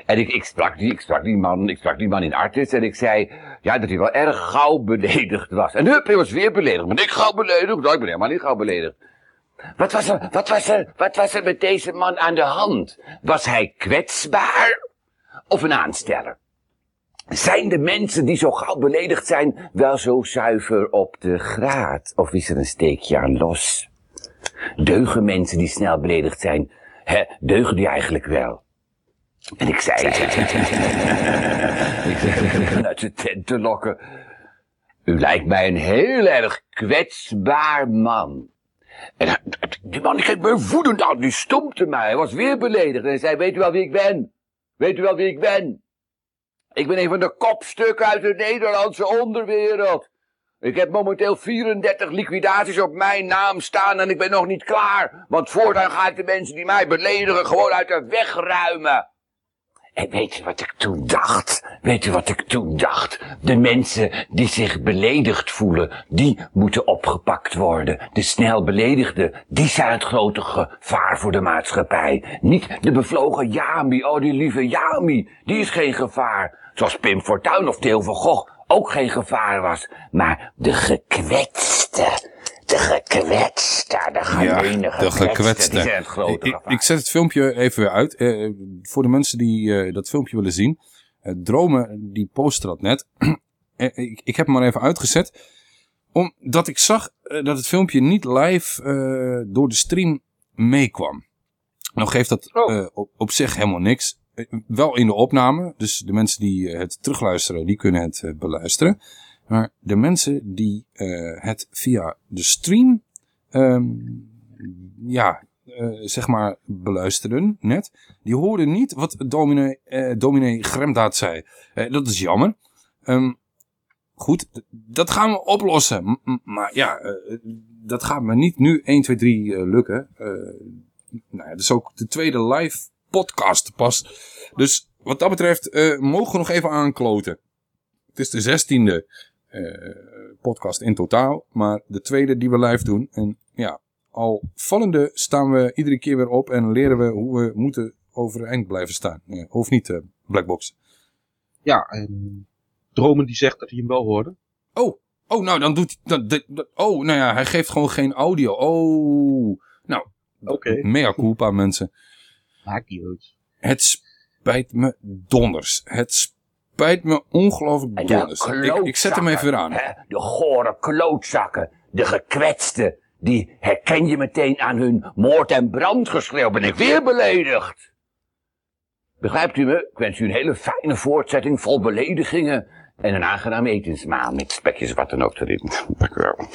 Speaker 10: En ik, ik, sprak die, ik, sprak die man, ik sprak die man in Artis en ik zei, ja, dat hij wel erg gauw beledigd was. En hup, hij was weer beledigd. Ben ik gauw beledigd? Nou, ik ben helemaal niet gauw beledigd. Wat was, er, wat, was er, wat was er met deze man aan de hand? Was hij kwetsbaar of een aansteller? Zijn de mensen die zo gauw beledigd zijn wel zo zuiver op de graad? Of is er een steekje aan los? Deugen mensen die snel beledigd zijn, hè, deugen die eigenlijk wel? En ik zei ik zei uit de tent te lokken. U lijkt mij een heel erg kwetsbaar man. En die man die keek me woedend aan, die stompte mij. Hij was weer beledigd en hij zei, weet u wel wie ik ben? Weet u wel wie ik ben? Ik ben een van de kopstukken uit de Nederlandse onderwereld. Ik heb momenteel 34 liquidaties op mijn naam staan en ik ben nog niet klaar. Want voortaan ga ik de mensen die mij beledigen gewoon uit de weg ruimen. En weet u wat ik toen dacht? Weet u wat ik toen dacht? De mensen die zich beledigd voelen, die moeten opgepakt worden. De snel beledigden, die zijn het grote gevaar voor de maatschappij. Niet de bevlogen Jami, oh die lieve Jami, die is geen gevaar. Zoals Pim Fortuyn of Theo van Gogh ook geen gevaar was. Maar de gekwetste, de gekwetste, de gemene
Speaker 1: ja, de gekwetste. Die het grote ik, ik, zet het filmpje even weer uit. Eh, voor de mensen die uh, dat filmpje willen zien. Uh, Dromen, die poster dat net. ik, ik heb hem maar even uitgezet. Omdat ik zag dat het filmpje niet live door de stream meekwam. Nou geeft dat oh. op, op zich helemaal niks. Wel in de opname. Dus de mensen die het terugluisteren, die kunnen het beluisteren. Maar de mensen die uh, het via de stream um, ja, eh, zeg maar beluisterden net, die hoorden niet wat dominee, eh, dominee Gremdaad zei. Eh, dat is jammer. Ehm, goed, dat gaan we oplossen. Maar ja, eh, dat gaat me niet nu 1, 2, 3 eh, lukken. Eh, nou ja, dat is ook de tweede live podcast pas. Dus wat dat betreft eh, mogen we nog even aankloten. Het is de zestiende eh, podcast in totaal, maar de tweede die we live doen. En ja, al vallende staan we iedere keer weer op en leren we hoe we moeten overeind blijven staan. Hoeft niet, eh, Blackbox.
Speaker 2: Ja, en Dromen die zegt dat hij hem wel hoorde.
Speaker 1: Oh, oh nou dan doet hij... Dat- dat- oh, nou ja, hij geeft gewoon geen audio. Oh, nou,
Speaker 2: Oké.
Speaker 1: mea culpa mensen.
Speaker 2: Uit.
Speaker 1: Het spijt me donders. Het spijt me ongelooflijk donders. Ik, ik zet hem even weer aan.
Speaker 10: hè, de gore klootzakken, de gekwetsten, die herken je meteen aan hun moord- en brandgeschreeuw. Ben ik weer beledigd? Begrijpt u me? Ik wens u een hele fijne voortzetting vol beledigingen en een aangenaam etensmaal met spekjes wat dan ook erin. Dank u wel.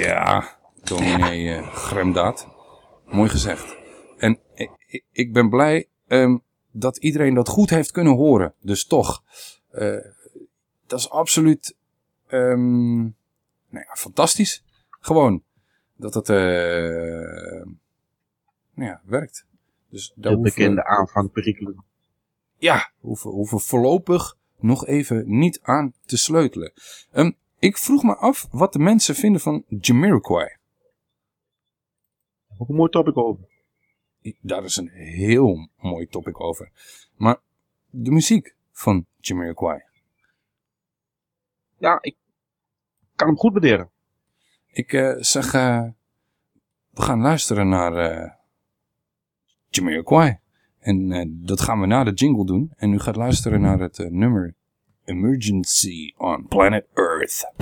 Speaker 1: Ja, dominee eh, Gremdaad. Mooi gezegd. En ik, ben blij ehm, dat iedereen dat goed heeft kunnen horen. Dus toch, eh, dat is absoluut ehm, nou ja, fantastisch. Gewoon dat het eh, nou ja, werkt. Dus daar
Speaker 2: De
Speaker 1: hoeven we-
Speaker 2: bekende aanvangperikelen.
Speaker 1: ja, hoeven, hoeven voorlopig nog even niet aan te sleutelen. Ehm, ik vroeg me af wat de mensen vinden van Jamiroquai.
Speaker 2: Ook een mooi topic over.
Speaker 1: Daar is een heel mooi topic over. Maar de muziek van Jamiroquai.
Speaker 2: Ja, ik kan hem goed waarderen.
Speaker 1: Ik eh, zeg, eh, we gaan luisteren naar eh Jamiroquai. En eh, dat gaan we na de jingle doen. En u gaat luisteren naar het nummer Emergency on Planet Earth.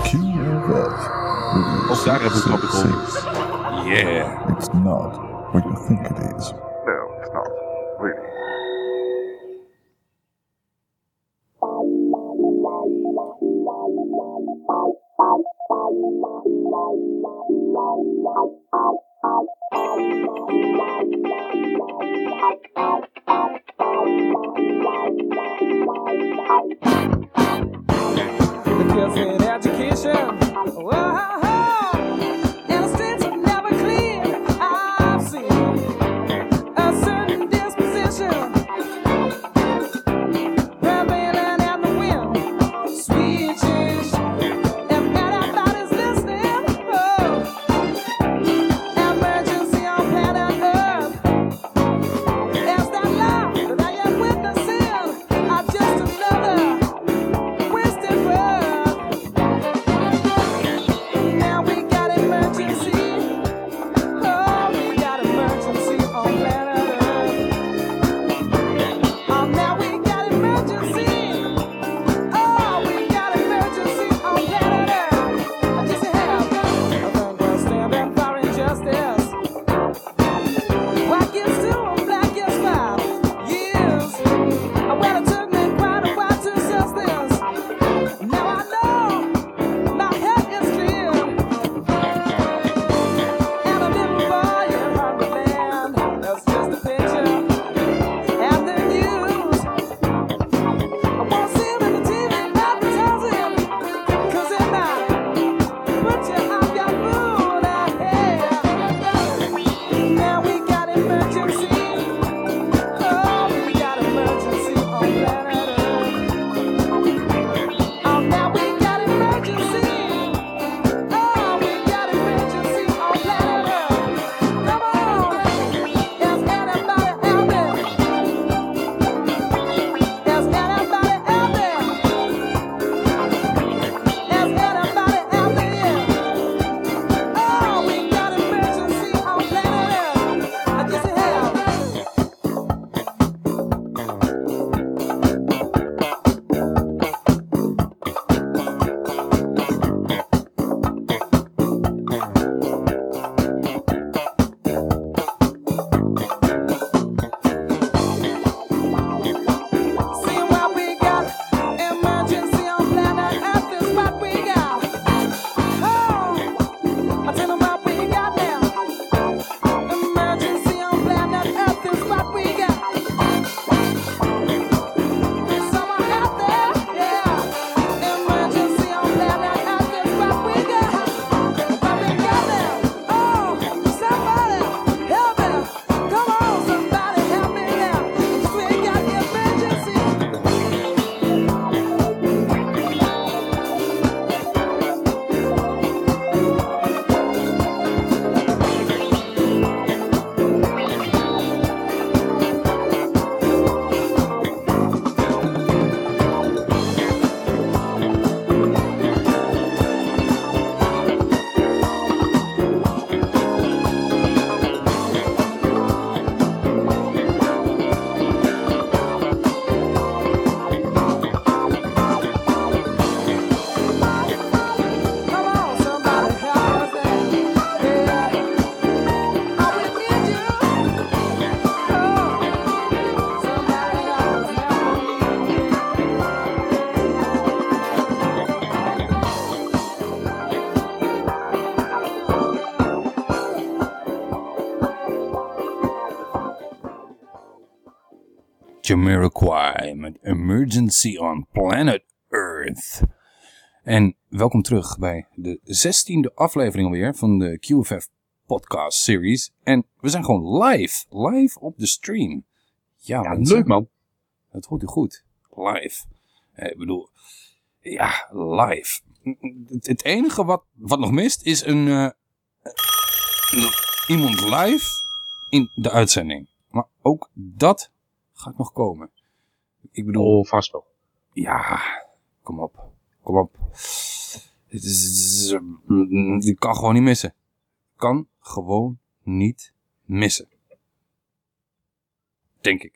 Speaker 2: Ook daar hebben we topic over.
Speaker 1: Yeah.
Speaker 7: It's not what you think it is.
Speaker 3: No, it's not. Really.
Speaker 1: Jamiroquai met Emergency on Planet Earth. En welkom terug bij de zestiende aflevering alweer van de QFF podcast series. En we zijn gewoon live, live op de stream. Ja,
Speaker 2: leuk man.
Speaker 1: Dat hoort u goed. Live. Eh, Ik bedoel, ja, live. Het, het enige wat, wat nog mist is een, eh, iemand live in de uitzending. Maar ook dat gaat nog komen. Ik bedoel...
Speaker 2: Oh, vast wel.
Speaker 1: Ja, kom op. Kom op. Het is, die kan gewoon niet missen. Kan gewoon niet missen. Denk ik.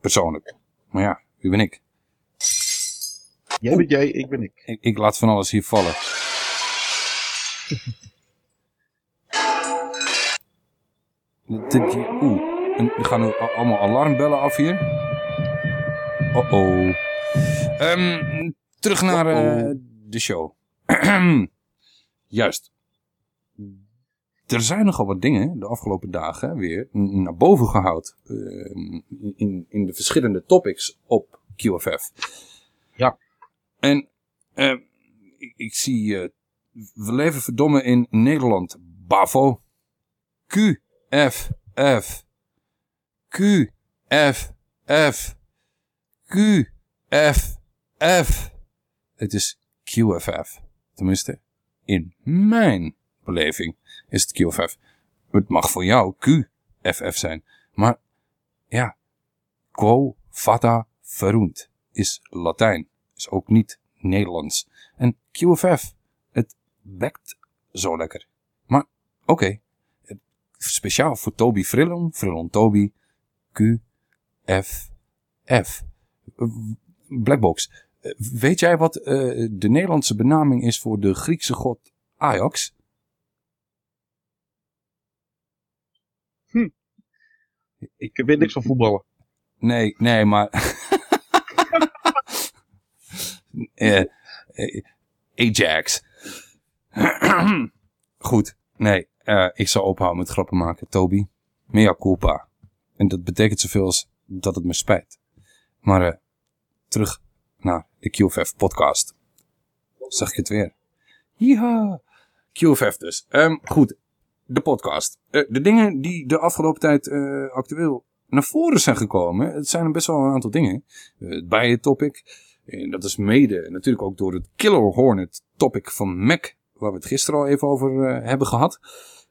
Speaker 1: Persoonlijk. Maar ja, wie ben ik?
Speaker 2: Jij bent jij, ik ben ik.
Speaker 1: Ik, ik laat van alles hier vallen. Dit- Oeh, en er gaan allemaal alarmbellen af hier. Oh oh. Ehm, terug naar eh, de show. Juist. Er zijn nogal wat dingen de afgelopen dagen weer naar boven gehaald. ehm, in, in de verschillende topics op QFF.
Speaker 2: Ja.
Speaker 1: En eh, ik, ik zie, eh, we leven verdomme in Nederland. Bavo. Q, F, F. Q, F, F. Q, F, F. Het is QFF. Tenminste, in mijn beleving is het QFF. Het mag voor jou QFF zijn. Maar ja, quo fata verunt is Latijn. Is ook niet Nederlands. En QFF, het bekt zo lekker. Maar oké, speciaal voor Toby Frillon, Frillon Toby, QFF. Blackbox, weet jij wat eh, de Nederlandse benaming is voor de Griekse god Ajax?
Speaker 2: Ik weet niks van voetballen.
Speaker 1: Nee, nee, maar... Eh, eh, Ajax. Goed, nee, ik zal ophouden met grappen maken, Toby. Mea culpa. En dat betekent zoveel als dat het me spijt. Maar eh, terug naar de QFF podcast. Zag ik het weer. Ja, QFF dus. Ehm, goed, de podcast. Eh, de dingen die de afgelopen tijd eh, actueel naar voren zijn gekomen, het zijn best wel een aantal dingen. Het bijen-topic, en dat is mede natuurlijk ook door het Killer Hornet topic van Mac, waar we het gisteren al even over hebben gehad.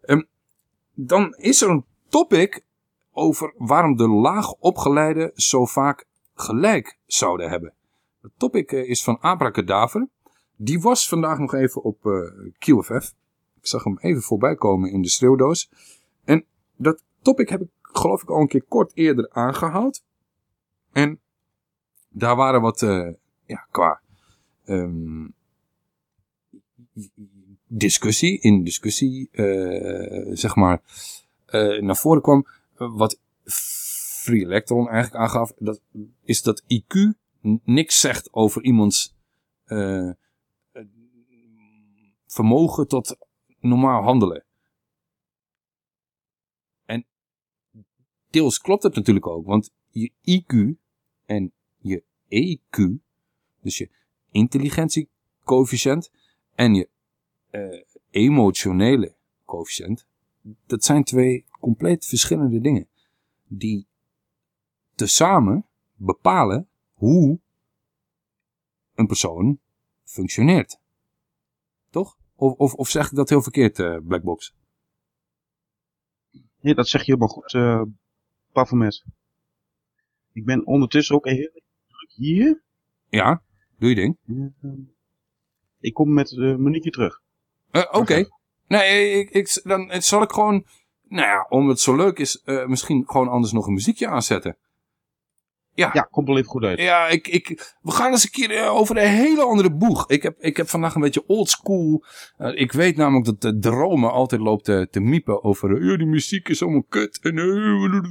Speaker 1: Ehm, dan is er een topic over waarom de laag opgeleide zo vaak gelijk zouden hebben. Het topic eh, is van Abracadaver. Die was vandaag nog even op eh, QFF. Ik zag hem even voorbij komen in de schreeuwdoos. En dat topic heb ik geloof ik al een keer kort eerder aangehaald. En daar waren wat, eh, ja, qua ehm, discussie, in discussie, zeg maar, naar voren kwam. Wat Free Electron eigenlijk aangaf, dat is dat IQ niks zegt over iemands eh, vermogen tot normaal handelen. En deels klopt het natuurlijk ook, want je IQ en je EQ, dus je intelligentiecoëfficiënt en je eh, emotionele coëfficiënt, dat zijn twee compleet verschillende dingen. Die tezamen bepalen hoe een persoon functioneert. Toch? Of, of, of zeg ik dat heel verkeerd, eh, Blackbox?
Speaker 2: Nee, dat zeg je helemaal goed, eh Baphomet. Ik ben ondertussen ook heel hier.
Speaker 1: Ja, doe je ding.
Speaker 2: Ik kom met een minuutje terug.
Speaker 1: Eh, Oké. Nee, ik, ik, dan zal ik gewoon, nou ja, omdat het zo leuk is, eh, misschien gewoon anders nog een muziekje aanzetten. Ja.
Speaker 2: Ja, komt wel even goed uit.
Speaker 1: Ja, ik, ik, we gaan eens een keer eh, over een hele andere boeg. Ik heb, ik heb vandaag een beetje old school. eh, ik weet namelijk dat de dromen altijd loopt te, te miepen over. ja, die muziek is allemaal kut. En dat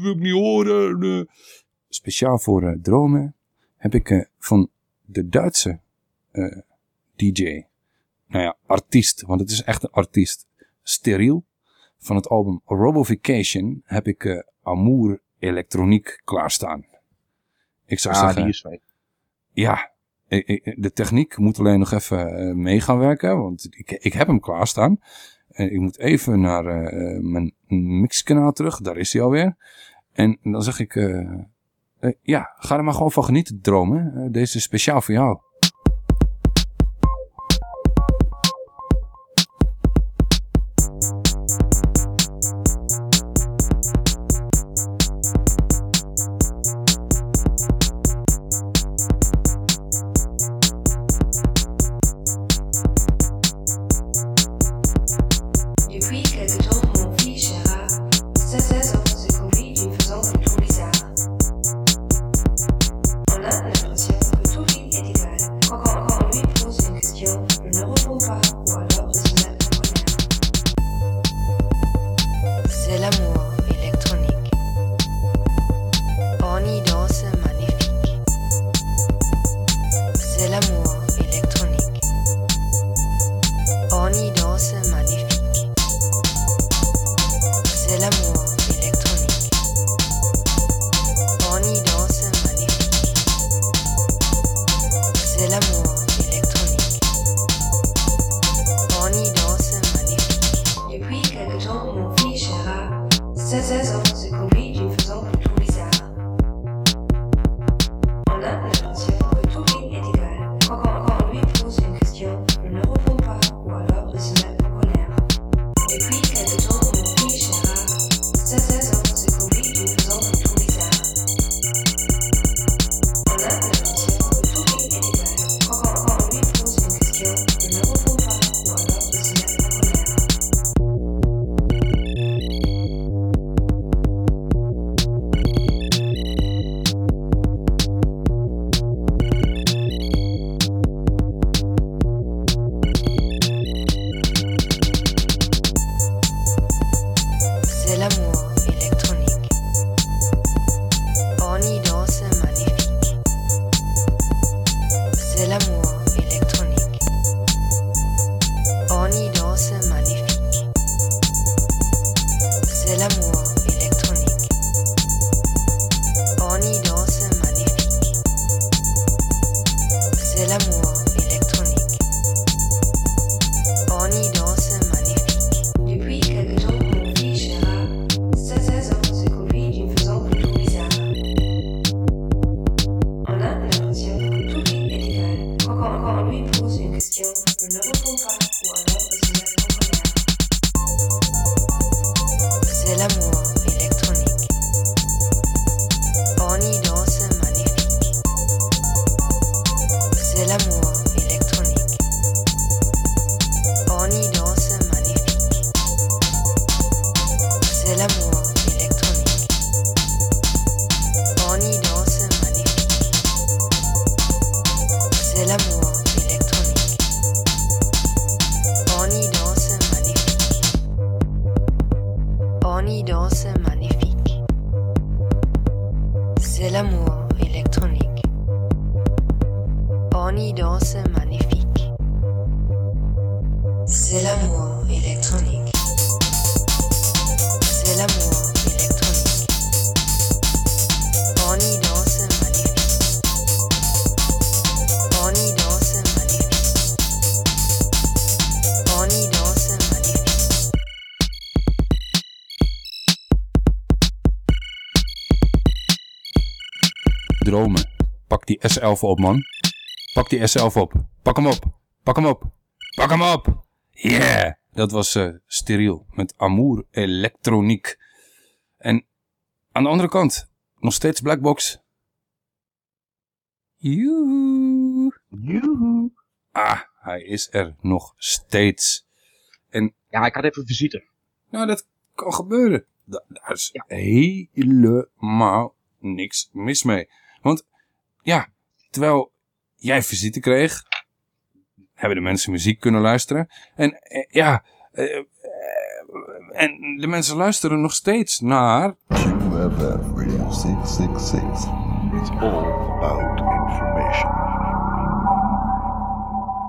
Speaker 1: wil ik niet horen. en. Speciaal voor dromen heb ik van de Duitse DJ. Nou ja, artiest. Want het is echt een artiest. Steriel. Van het album Robovacation heb ik eh, Amour Elektroniek klaarstaan.
Speaker 11: Ik zou
Speaker 2: Ja,
Speaker 11: zeggen,
Speaker 2: die is fijn.
Speaker 11: ja, ik- ik- de techniek moet alleen nog even eh, mee gaan werken, want ik, ik heb hem klaarstaan. En ik moet even naar eh, mijn mixkanaal terug, daar is hij alweer. En dan zeg ik, ja, ga er maar gewoon van genieten, dromen. Deze is speciaal voor jou. S11 op, man. Pak die S11 op. Pak hem op. Pak hem op. Pak hem op. Yeah. Dat was eh steriel. Met Amour Elektroniek. En aan de andere kant. Nog steeds Blackbox. Joehoe.
Speaker 2: Joehoe.
Speaker 11: Ah, hij is er nog steeds. En
Speaker 2: Ja, ik had even visite.
Speaker 11: nou, dat kan gebeuren. Da- Daar is helemaal niks mis mee. Want ja, terwijl jij visite kreeg, hebben de mensen muziek kunnen luisteren. En eh, ja, eh, eh, en de mensen luisteren nog steeds naar...
Speaker 8: QFF Radio 666. It's all about information.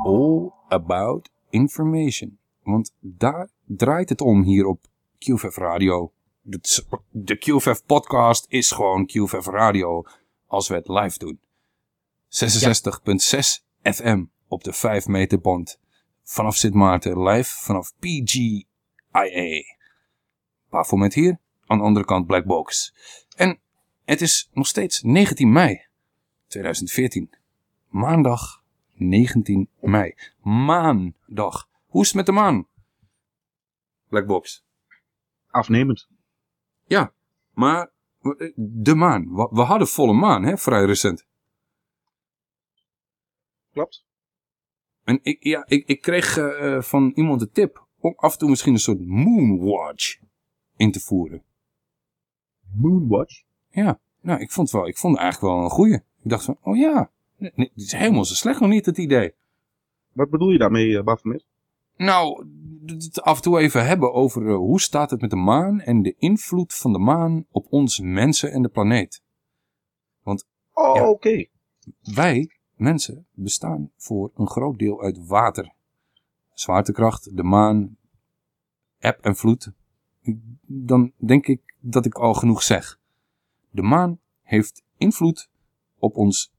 Speaker 11: All About Information. Want daar draait het om hier op QFF Radio. De QFF podcast is gewoon QFF Radio.
Speaker 1: als we het live doen. 66.6 FM op de 5 meter band. Vanaf Sint Maarten live vanaf PGIA. Bafelment hier, aan de andere kant Black Box. En het is nog steeds 19 mei 2014. Maandag 19 mei. Maandag. Hoe is het met de maan? Black Box.
Speaker 2: Afnemend.
Speaker 1: Ja, maar eh, de maan. We hadden volle maan, hè, vrij recent.
Speaker 2: Klopt.
Speaker 1: En ik, ja, ik, ik kreeg eh, eh, van iemand de tip om af en toe misschien een soort moonwatch in te voeren.
Speaker 2: Moonwatch?
Speaker 1: Ja, nou, ik vond, wel, ik vond het eigenlijk wel een goeie. Ik dacht van, oh ja, nee, nee, het is helemaal zo slecht nog niet, het idee.
Speaker 2: Wat bedoel je daarmee, uh, Baphomet?
Speaker 1: Nou, het af en toe even hebben over uh, hoe staat het met de maan en de invloed van de maan op ons mensen en de planeet. Want
Speaker 2: oh,
Speaker 1: ja,
Speaker 2: oké.
Speaker 1: wij, mensen, bestaan voor een groot deel uit water. Zwaartekracht, de maan, eb en vloed. Dan denk ik dat ik al genoeg zeg. De maan heeft invloed op ons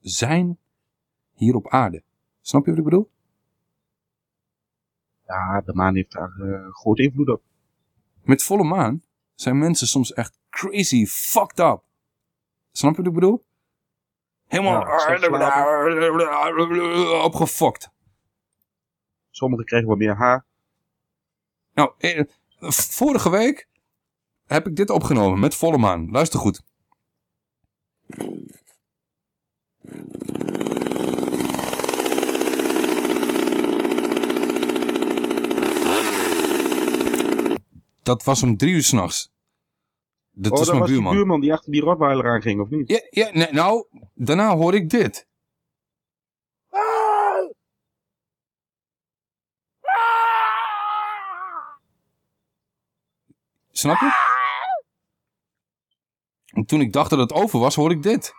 Speaker 1: zijn hier op aarde. Snap je wat ik bedoel?
Speaker 2: Ja, de maan heeft daar uh, grote invloed op.
Speaker 1: Met volle maan zijn mensen soms echt crazy fucked up. Snap je wat ik bedoel? Helemaal opgefokt.
Speaker 2: Sommigen krijgen wat meer haar.
Speaker 1: Nou, eh, vorige week heb ik dit opgenomen met volle maan. Luister goed. Dat was om drie uur s'nachts. Dat
Speaker 2: oh,
Speaker 1: was
Speaker 2: dat
Speaker 1: mijn
Speaker 2: was
Speaker 1: buurman.
Speaker 2: die buurman die achter die Rottweiler aanging, of niet?
Speaker 1: Ja, ja nee, nou, daarna hoor ik dit. Snap je? En toen ik dacht dat het over was, hoorde ik dit.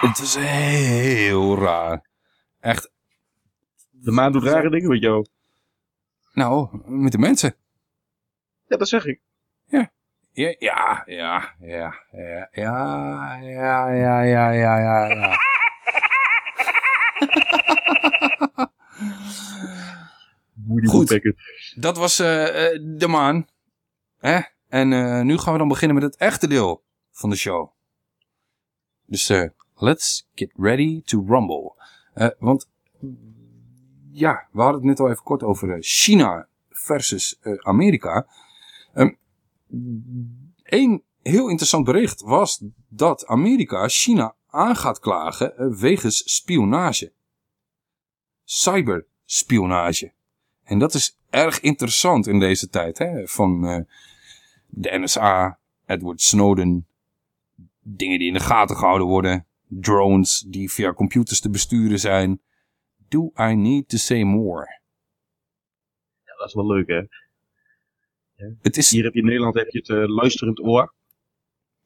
Speaker 1: Het is heel raar. Echt.
Speaker 2: De maan doet rare dingen met jou.
Speaker 1: Nou, met de mensen.
Speaker 2: Ja, dat zeg ik.
Speaker 1: Ja. Ja, ja, ja, ja, ja, ja, ja, ja, ja, ja, ja, ja. Goed, dat was uh, de maan. Hè? En uh, nu gaan we dan beginnen met het echte deel van de show. Dus uh, let's get ready to rumble. want ja, we hadden het net al even kort over China versus Amerika. Um, Eén heel interessant bericht was dat Amerika China aan gaat klagen wegens spionage. Cyberspionage. En dat is erg interessant in deze tijd. Hè? Van uh, de NSA, Edward Snowden, dingen die in de gaten gehouden worden, drones die via computers te besturen zijn. Do I need to say more?
Speaker 2: Dat is wel leuk hè.
Speaker 1: Het is...
Speaker 2: Hier heb je in Nederland heb je het uh, luisterend oor.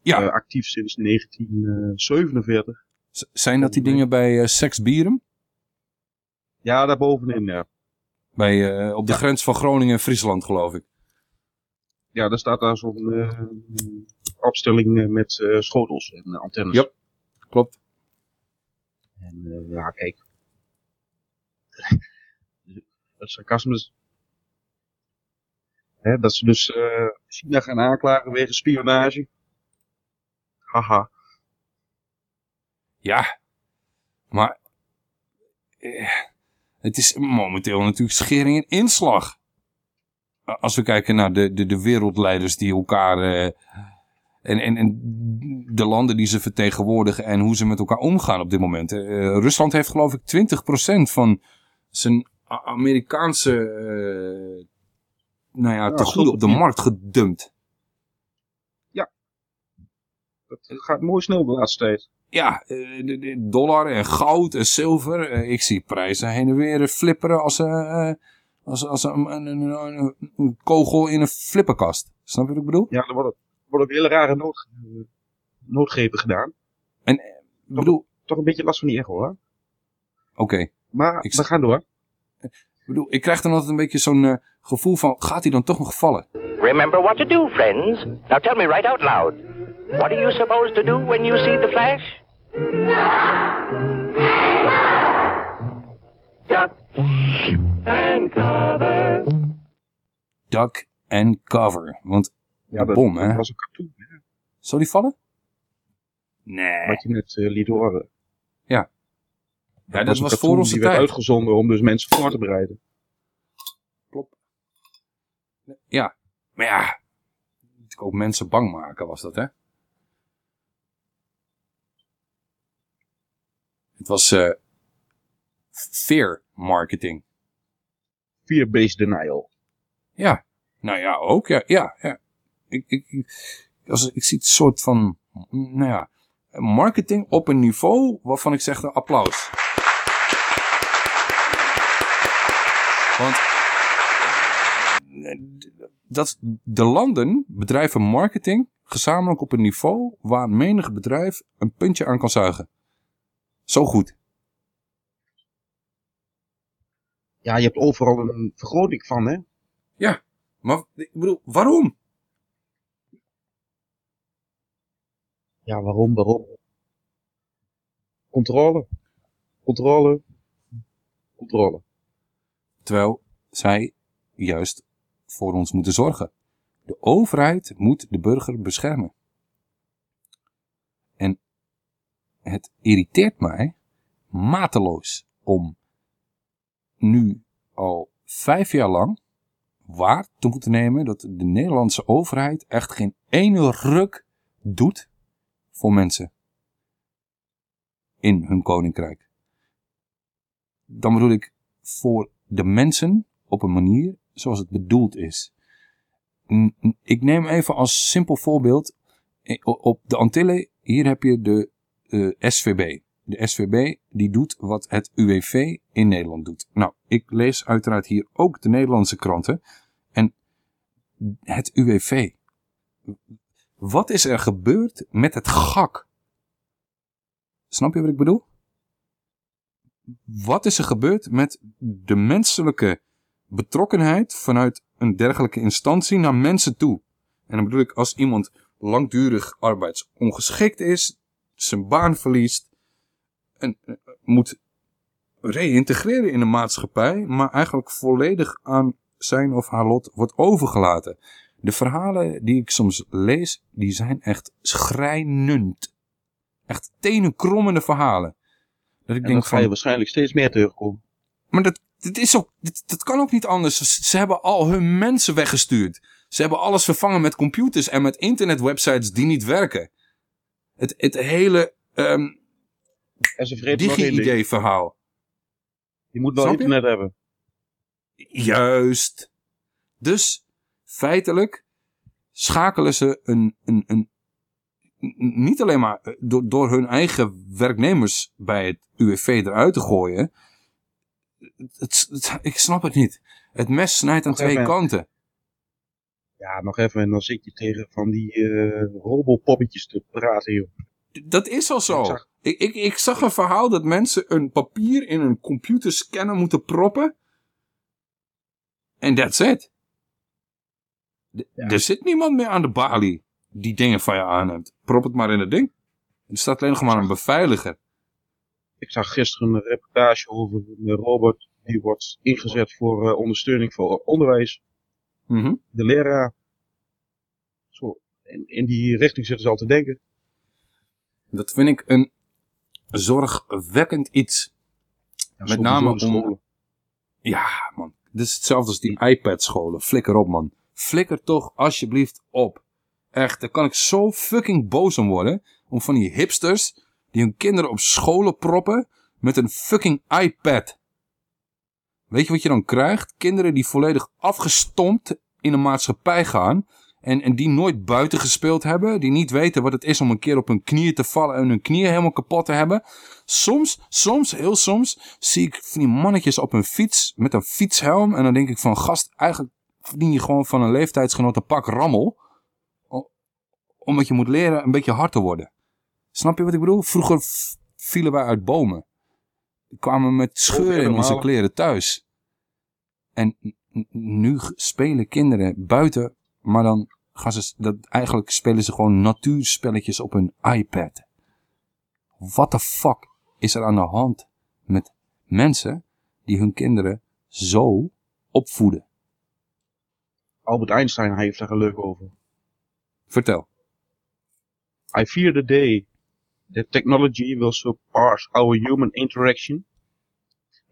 Speaker 1: Ja.
Speaker 2: Uh, actief sinds 1947.
Speaker 1: Z zijn dat die dingen bij Sex Bierum?
Speaker 2: Ja, daarbovenin ja.
Speaker 1: Bij, op de
Speaker 2: ja.
Speaker 1: grens van Groningen en Friesland, geloof ik.
Speaker 2: Ja, daar staat daar zo'n opstelling met schotels en antennes.
Speaker 1: Ja, klopt.
Speaker 2: En ja, kijk. Het sarcasme Dat ze dus China gaan aanklagen wegens spionage. Haha.
Speaker 1: Ja, maar... Eh, het is momenteel natuurlijk schering en inslag. Als we kijken naar de, de, de wereldleiders die elkaar... Uh, en, en, en de landen die ze vertegenwoordigen en hoe ze met elkaar omgaan op dit moment. Uh, Rusland heeft geloof ik 20% van zijn Amerikaanse uh, nou ja,
Speaker 2: Ja,
Speaker 1: tegoeden op de markt gedumpt.
Speaker 2: Dat gaat mooi snel de laatste tijd.
Speaker 1: Ja, eh, dollar en goud en zilver. eh, ik zie prijzen heen en weer flipperen als, eh, als, als een, een, een, een- een kogel in een flipperkast. Snap je wat ik bedoel?
Speaker 2: Ja, er worden, worden ook hele rare nood, noodgrepen gedaan.
Speaker 1: En, ik bedoel...
Speaker 2: Toch een beetje last van die echo, hoor.
Speaker 1: Oké.
Speaker 2: Maar
Speaker 1: Ik
Speaker 2: we gaan door.
Speaker 1: Ik bedoel, ik krijg dan altijd een beetje zo'n gevoel van, gaat hij dan toch nog vallen?
Speaker 12: Remember what to do, friends. Now tell me right out loud. What are you supposed to do when you see the flash? Duck and cover.
Speaker 1: Duck and cover. Want
Speaker 2: Ja,
Speaker 1: de
Speaker 2: dat,
Speaker 1: bom,
Speaker 2: dat
Speaker 1: hè?
Speaker 2: was een cartoon. hè,
Speaker 1: Zou die vallen? Nee.
Speaker 2: Wat je net eh, liet horen.
Speaker 1: Ja. Ja, dat was voor onze
Speaker 2: Die werd uitgezonden om dus mensen voor te bereiden.
Speaker 1: Ja. Maar ja. ook mensen bang maken was dat, hè? Het was eh fear marketing.
Speaker 2: Fear-based denial.
Speaker 1: Ja. Nou ja, ook. Ja, ja, ja. Ik, ik, ik- als, ik zie het soort van, nou ja, marketing op een niveau waarvan ik zeg, applaus. Want dat de landen bedrijven marketing gezamenlijk op een niveau waar menig bedrijf een puntje aan kan zuigen. Zo goed.
Speaker 2: Ja, je hebt overal een vergroting van, hè?
Speaker 1: Ja, maar ik bedoel, waarom?
Speaker 2: Ja, waarom, waarom? Controle. Controle. Controle.
Speaker 1: Terwijl zij juist voor ons moeten zorgen. De overheid moet de burger beschermen. En het irriteert mij mateloos om nu al vijf jaar lang waar te moeten nemen dat de Nederlandse overheid echt geen ene ruk doet voor mensen in hun koninkrijk. Dan bedoel ik voor de mensen op een manier zoals het bedoeld is. Ik neem even als simpel voorbeeld eh, op de Antillen. Hier heb je de SVB. De SVB die doet wat het UWV in Nederland doet. Nou, ik lees uiteraard hier ook de Nederlandse kranten. En het UWV. Wat is er gebeurd met het GAK? Snap je wat ik bedoel? Wat is er gebeurd met de menselijke betrokkenheid vanuit een dergelijke instantie naar mensen toe? En dan bedoel ik als iemand langdurig arbeidsongeschikt is, zijn baan verliest en eh, moet reïntegreren in de maatschappij, maar eigenlijk volledig aan zijn of haar lot wordt overgelaten. De verhalen die ik soms lees, die zijn echt schrijnend. Echt tenenkrommende verhalen. Dat ik
Speaker 2: En
Speaker 1: denk
Speaker 2: dat ga je
Speaker 1: van,
Speaker 2: waarschijnlijk steeds meer tegenkomen.
Speaker 1: maar dat, dat, is ook, dat, dat kan ook niet anders. Ze, hebben al hun mensen weggestuurd. Ze hebben alles vervangen met computers en met internetwebsites die niet werken. Het, het hele
Speaker 2: ding.
Speaker 1: digi-idee-verhaal.
Speaker 2: Je moet wel
Speaker 1: Snap je?
Speaker 2: internet hebben.
Speaker 1: Juist. Dus feitelijk schakelen ze een, een, een niet alleen maar eh, door, door hun eigen werknemers bij het UWV eruit te gooien. Het, ik snap het niet. Het mes snijdt aan
Speaker 2: Nog
Speaker 1: twee
Speaker 2: even.
Speaker 1: kanten.
Speaker 2: Ja, nog even. En dan zit je tegen van die robopoppetjes te praten, joh.
Speaker 1: Dat is al zo.
Speaker 2: Ik zag-
Speaker 1: Ik, ik, ik zag een verhaal dat mensen een papier in een computerscanner moeten proppen. En that's it. Er zit niemand meer aan de balie die dingen van je aanneemt. Prop het maar in het ding. Er staat alleen nog maar een beveiliger.
Speaker 2: Ik zag gisteren een reportage over een robot die wordt ingezet voor eh, ondersteuning voor onderwijs.
Speaker 1: Mhm.
Speaker 2: De leraar. Zo, in, in die richting zitten ze al te denken.
Speaker 1: Dat vind ik een zorgwekkend iets. Met name om... Ja, man. Dit is hetzelfde als die iPad-scholen. Flikker op, man. Flikker toch alsjeblieft op. Echt, daar kan ik zo fucking boos om worden. Om van die hipsters die hun kinderen op scholen proppen met een fucking iPad. Weet je wat je dan krijgt? Kinderen die volledig afgestompt in de maatschappij gaan. En, en die nooit buiten gespeeld hebben. Die niet weten wat het is om een keer op hun knieën te vallen en hun knieën helemaal kapot te hebben. Soms, soms, heel soms, zie ik van die mannetjes op een fiets met een fietshelm. En dan denk ik van, gast, eigenlijk verdien je gewoon van een leeftijdsgenoot een pak rammel. Omdat je moet leren een beetje hard te worden. Snap je wat ik bedoel? Vroeger vielen wij uit bomen. Kwamen met scheuren in onze kleren thuis. En nu spelen kinderen buiten, maar dan gaan ze, dat, eigenlijk spelen ze gewoon natuurspelletjes op hun iPad. What the fuck is er aan de hand met mensen die hun kinderen zo opvoeden?
Speaker 2: Albert Einstein, hij heeft daar een leuk over.
Speaker 1: Vertel.
Speaker 2: I fear the day that technology will surpass our human interaction.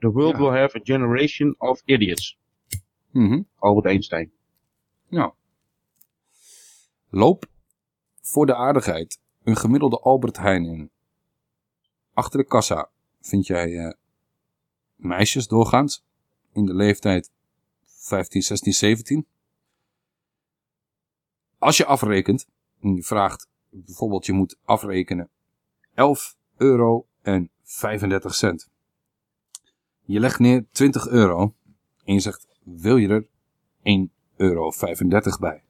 Speaker 2: The world will have a generation of idiots.
Speaker 1: Mhm.
Speaker 2: Albert Einstein.
Speaker 1: Nou. Loop voor de aardigheid een gemiddelde Albert Heijn in. Achter de kassa vind jij eh, meisjes doorgaans in de leeftijd 15, 16, 17. Als je afrekent en je vraagt bijvoorbeeld je moet afrekenen 11 euro en 35 cent. Je legt neer 20 euro en je zegt wil je er 1,35 euro bij.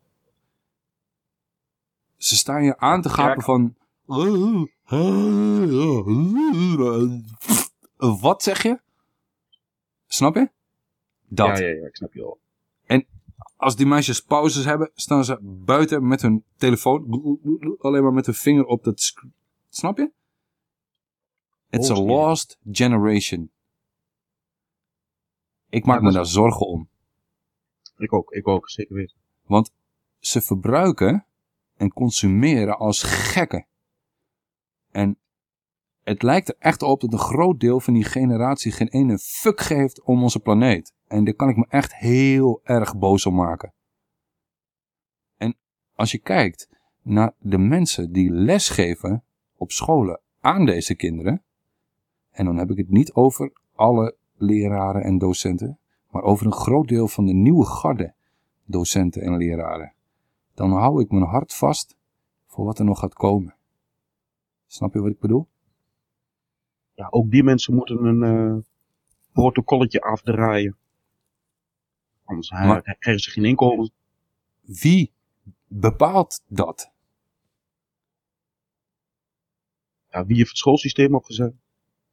Speaker 1: Ze staan je aan te gapen van... Wat zeg je? Snap je? Dat.
Speaker 2: Ja, ja, ja, ik snap je al.
Speaker 1: En als die meisjes pauzes hebben, staan ze buiten met hun telefoon. Alleen maar met hun vinger op dat... Snap je? It's a lost generation. Ik maak me daar zorgen om.
Speaker 2: Ik ook, ik ook, zeker weten.
Speaker 1: Want ze verbruiken en consumeren als gekken. En het lijkt er echt op dat een groot deel van die generatie geen ene fuck geeft om onze planeet. En daar kan ik me echt heel erg boos om maken. En als je kijkt naar de mensen die lesgeven op scholen aan deze kinderen. En dan heb ik het niet over alle leraren en docenten. Maar over een groot deel van de nieuwe garde docenten en leraren. Dan hou ik mijn hart vast voor wat er nog gaat komen. Snap je wat ik bedoel?
Speaker 2: Ja, ook die mensen moeten een eh, protocolletje afdraaien. Anders
Speaker 1: Maar-
Speaker 2: krijgen ze geen inkomen.
Speaker 1: Wie bepaalt dat?
Speaker 2: Ja, wie heeft het schoolsysteem opgezet?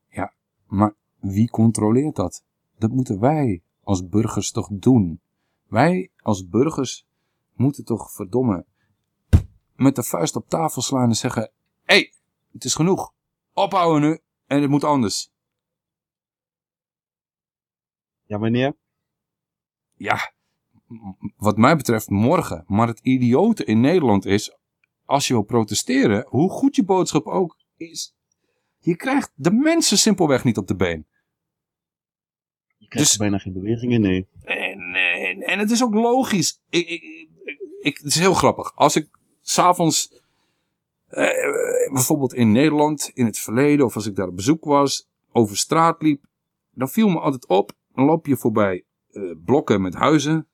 Speaker 1: Ja, maar wie controleert dat? Dat moeten wij als burgers toch doen. Wij als burgers moeten toch verdomme met de vuist op tafel slaan en zeggen: Hé, hey, het is genoeg. Ophouden nu en het moet anders.
Speaker 2: Ja, wanneer?
Speaker 1: Ja, wat mij betreft morgen. Maar het idiote in Nederland is, als je wil protesteren, hoe goed je boodschap ook is, je krijgt de mensen simpelweg niet op de been.
Speaker 2: Je krijgt er bijna geen beweging in, nee.
Speaker 1: En, en, en het is ook logisch. Ik, ik, ik, ik- het is heel grappig. Als ik s'avonds, eh, bijvoorbeeld in Nederland, in het verleden, of als ik daar op bezoek was, over straat liep, dan viel me altijd op, dan loop je voorbij eh, blokken met huizen.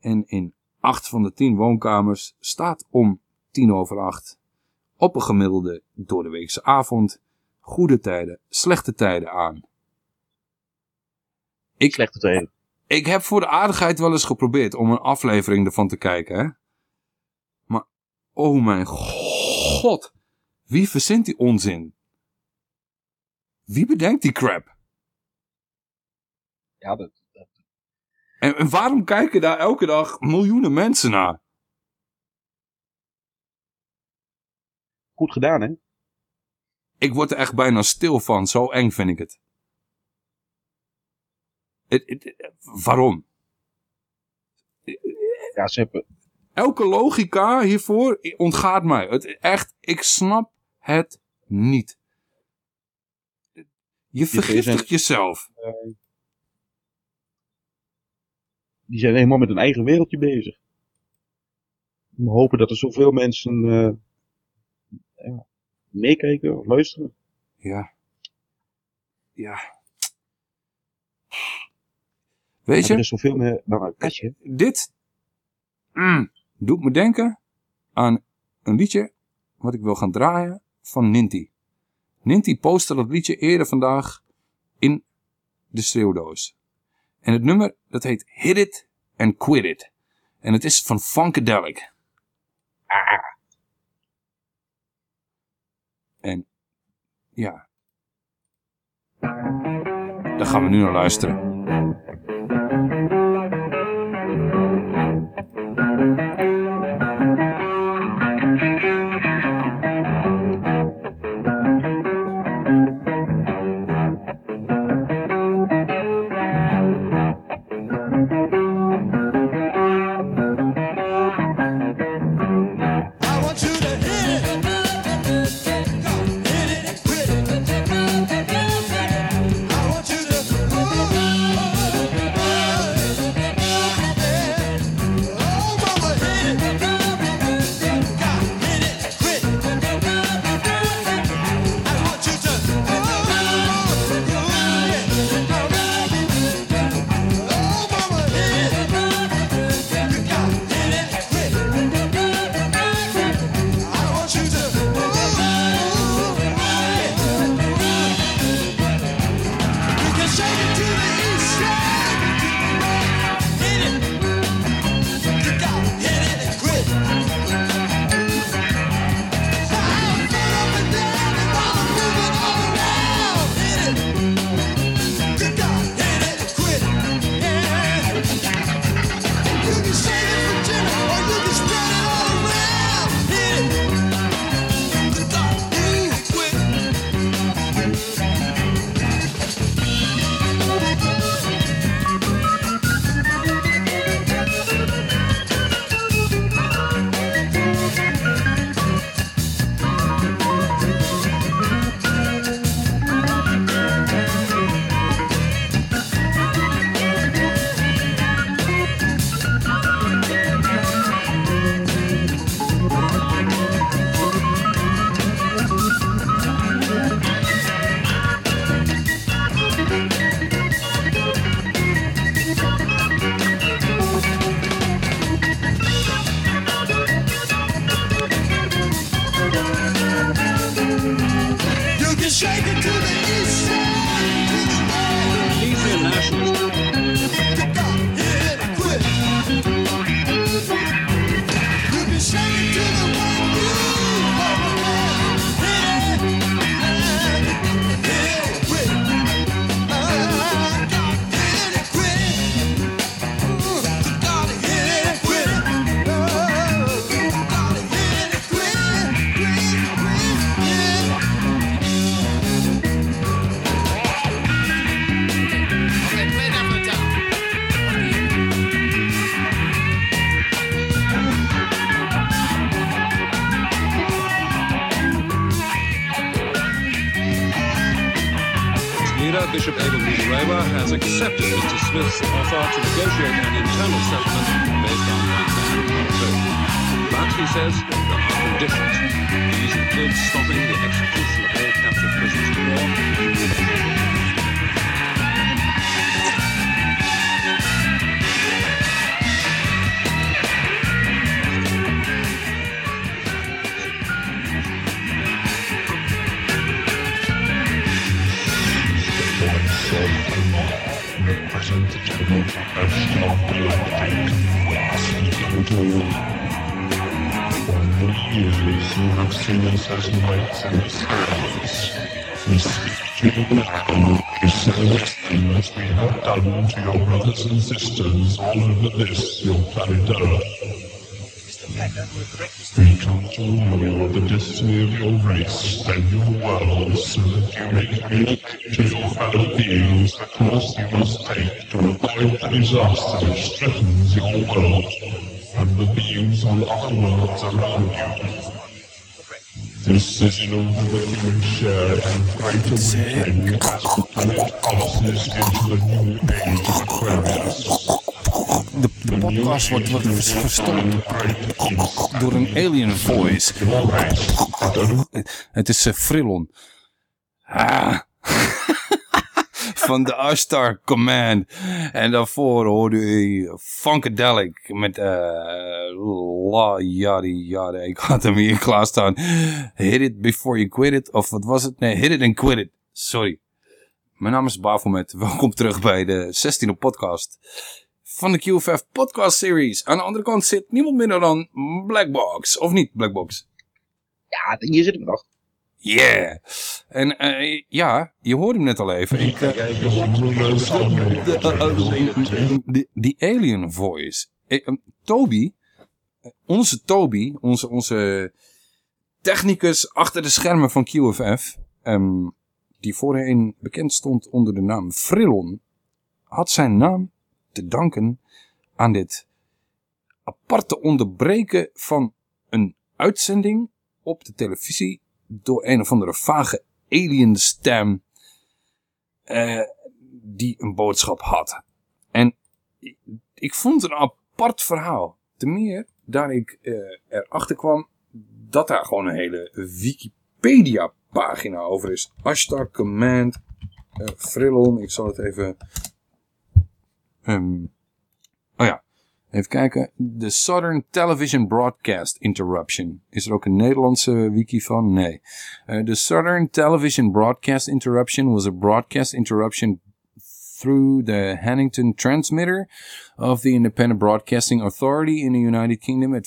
Speaker 1: En in acht van de tien woonkamers staat om tien over acht op een gemiddelde doordeweekse avond goede tijden, slechte tijden aan. Ik,
Speaker 2: slechte tijden.
Speaker 1: Ik heb voor de aardigheid wel eens geprobeerd om een aflevering ervan te kijken, hè. Maar, oh mijn god. Wie verzint die onzin? Wie bedenkt die crap?
Speaker 2: Ja, dat,
Speaker 1: En, en waarom kijken daar elke dag miljoenen mensen naar?
Speaker 2: Goed gedaan, hè?
Speaker 1: Ik word er echt bijna stil van, zo eng vind ik het. Het- het- waarom?
Speaker 2: Ja, ze hebben...
Speaker 1: Elke logica hiervoor ontgaat mij. Het, echt, ik snap het niet. Je vergiftigt jezelf.
Speaker 2: eh, die zijn helemaal met een eigen wereldje bezig. We hopen dat er zoveel mensen eh, meekijken of luisteren.
Speaker 1: Ja. Ja. Weet
Speaker 2: Maar Er
Speaker 1: je,
Speaker 2: is zoveel meer dan een kastje.
Speaker 1: dit mm, doet me denken aan een liedje wat ik wil gaan draaien van Ninti. Ninti postte dat liedje eerder vandaag in de schreeuwdoos. En het nummer, dat heet Hit It and Quit It. En het is van Funkadelic. Ah. Ja, daar gaan we nu naar luisteren.
Speaker 3: And
Speaker 7: sisters all over this, your planet Earth. We come to rule the destiny of your race and your world so that you may communicate to your fellow beings the course you must take to avoid the disaster which threatens your world and the beings on other worlds around you. This is you may share in greater weekend as the planet
Speaker 1: De, podcast wordt, wordt vers- verstopt door een alien voice. Het is uh, Frillon. Ah. Van de Ashtar Command. En daarvoor hoorde u Funkadelic met eh La Yadi Yada. Ik had hem hier klaarstaan. Hit it before you quit it. Of wat was het? Nee, hit it and quit it. Sorry. Mijn naam is Bafomet. Welkom terug bij de 16e podcast van de QFF podcast series. Aan de andere kant zit niemand minder dan Blackbox. Of niet, Blackbox?
Speaker 2: Ja, hier zit ik nog.
Speaker 1: Yeah. En eh, ja, je hoorde hem net al even. Ik, de- eh, die- die alien voice. Ik, eh, Toby, onze Toby, onze, onze technicus achter de schermen van QFF, ehm, die voorheen bekend stond onder de naam Frillon, had zijn naam te danken aan dit aparte onderbreken van een uitzending op de televisie door een of andere vage alien stem eh, die een boodschap had. En ik, vond het een apart verhaal. Te meer daar ik eh, erachter kwam dat daar gewoon een hele Wikipedia pagina over is. Hashtag command eh Frillon. Ik zal het even... ehm, oh ja, even kijken. The Southern Television Broadcast Interruption. Is er ook een Nederlandse wiki van? Nee. Eh, the Southern Television Broadcast Interruption was a broadcast interruption through the Hannington transmitter of the Independent Broadcasting Authority in the United Kingdom at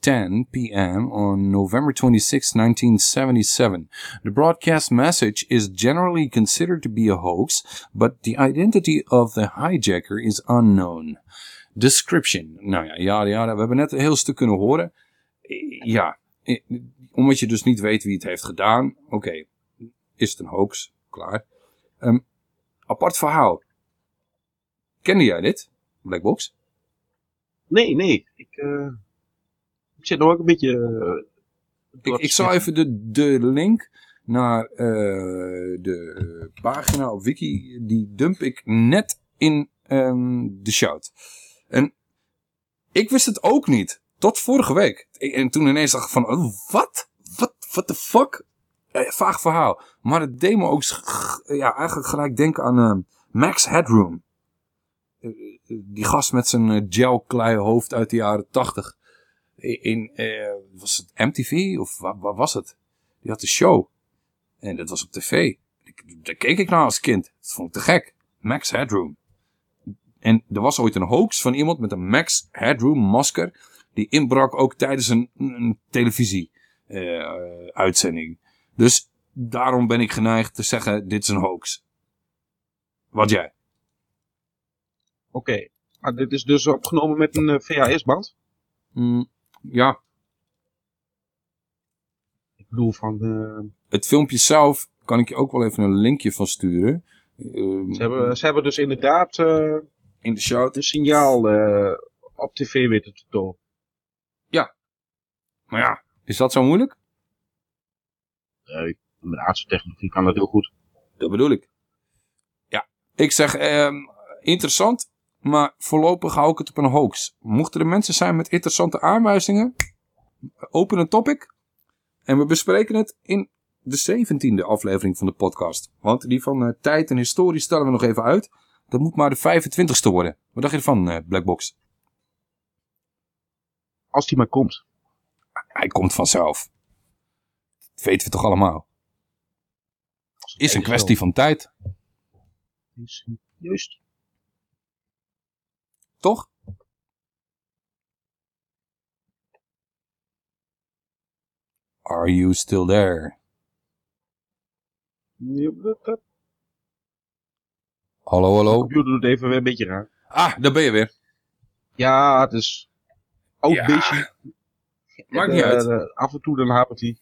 Speaker 1: 5:10 p.m. on November 26, 1977. The broadcast message is generally considered to be a hoax, but the identity of the hijacker is unknown. Description. Nou ja, ja, ja, we hebben net een heel stuk kunnen horen. Eh, Ja, eh, omdat je dus niet weet wie het heeft gedaan. Oké, is het een hoax? Klaar. Ehm, apart verhaal. Kende jij dit? Blackbox?
Speaker 2: Nee, nee. Ik, eh, ik zit nog ook een beetje... eh,
Speaker 1: Ik, ik zal even de, de link naar eh, de pagina op Wiki, die dump ik net in ehm, de shout. En ik wist het ook niet, tot vorige week. En toen ineens dacht ik van, oh, wat? Wat? What the fuck? Eh, vaag verhaal. Maar het deed me ook ja, eigenlijk gelijk denken aan eh, Max Headroom. Die gast met zijn eh, gelklei hoofd uit de jaren tachtig. In, eh, was het MTV of wat, wat was het? Die had een show. En dat was op tv. Ik- Daar keek ik naar als kind. Dat vond ik te gek. Max Headroom. En er was ooit een hoax van iemand met een Max Headroom masker. Die inbrak ook tijdens een, een televisie eh, uitzending. Dus daarom ben ik geneigd te zeggen, dit is een hoax. Wat jij?
Speaker 2: Oké. Maar dit is dus opgenomen met een eh, VHS-band?
Speaker 1: Mm, ja.
Speaker 2: Ik bedoel van... eh,
Speaker 1: Het filmpje zelf kan ik je ook wel even een linkje van sturen. Ehm,
Speaker 2: ze, hebben, ze hebben dus inderdaad... eh,
Speaker 1: in de show
Speaker 2: een signaal eh, op tv weten te tonen.
Speaker 1: Ja. Maar ja, is dat zo moeilijk?
Speaker 2: Nee, met aardse technologie kan dat heel goed.
Speaker 1: Dat bedoel ik. Ja, ik zeg ehm, interessant, maar voorlopig hou ik het op een hoax. Mochten er mensen zijn met interessante aanwijzingen, open een topic en we bespreken het in de zeventiende aflevering van de podcast. Want die van eh, tijd en historie stellen we nog even uit. Dat moet maar de 25ste worden. Wat dacht je ervan, eh, Blackbox?
Speaker 2: Als die maar komt.
Speaker 1: Hij komt vanzelf. Dat weten we toch allemaal. Is een kwestie van tijd.
Speaker 2: Is- Juist.
Speaker 1: Toch? Are you still there?
Speaker 2: Dat-
Speaker 1: Hallo,
Speaker 2: De
Speaker 1: hallo.
Speaker 2: computer doet even weer een beetje raar.
Speaker 1: Ah, daar ben je weer.
Speaker 2: Ja, het is oud
Speaker 1: Ja,
Speaker 2: beestje.
Speaker 1: Maakt
Speaker 2: En,
Speaker 1: niet
Speaker 2: eh,
Speaker 1: uit.
Speaker 2: eh, af en toe dan hapert hij.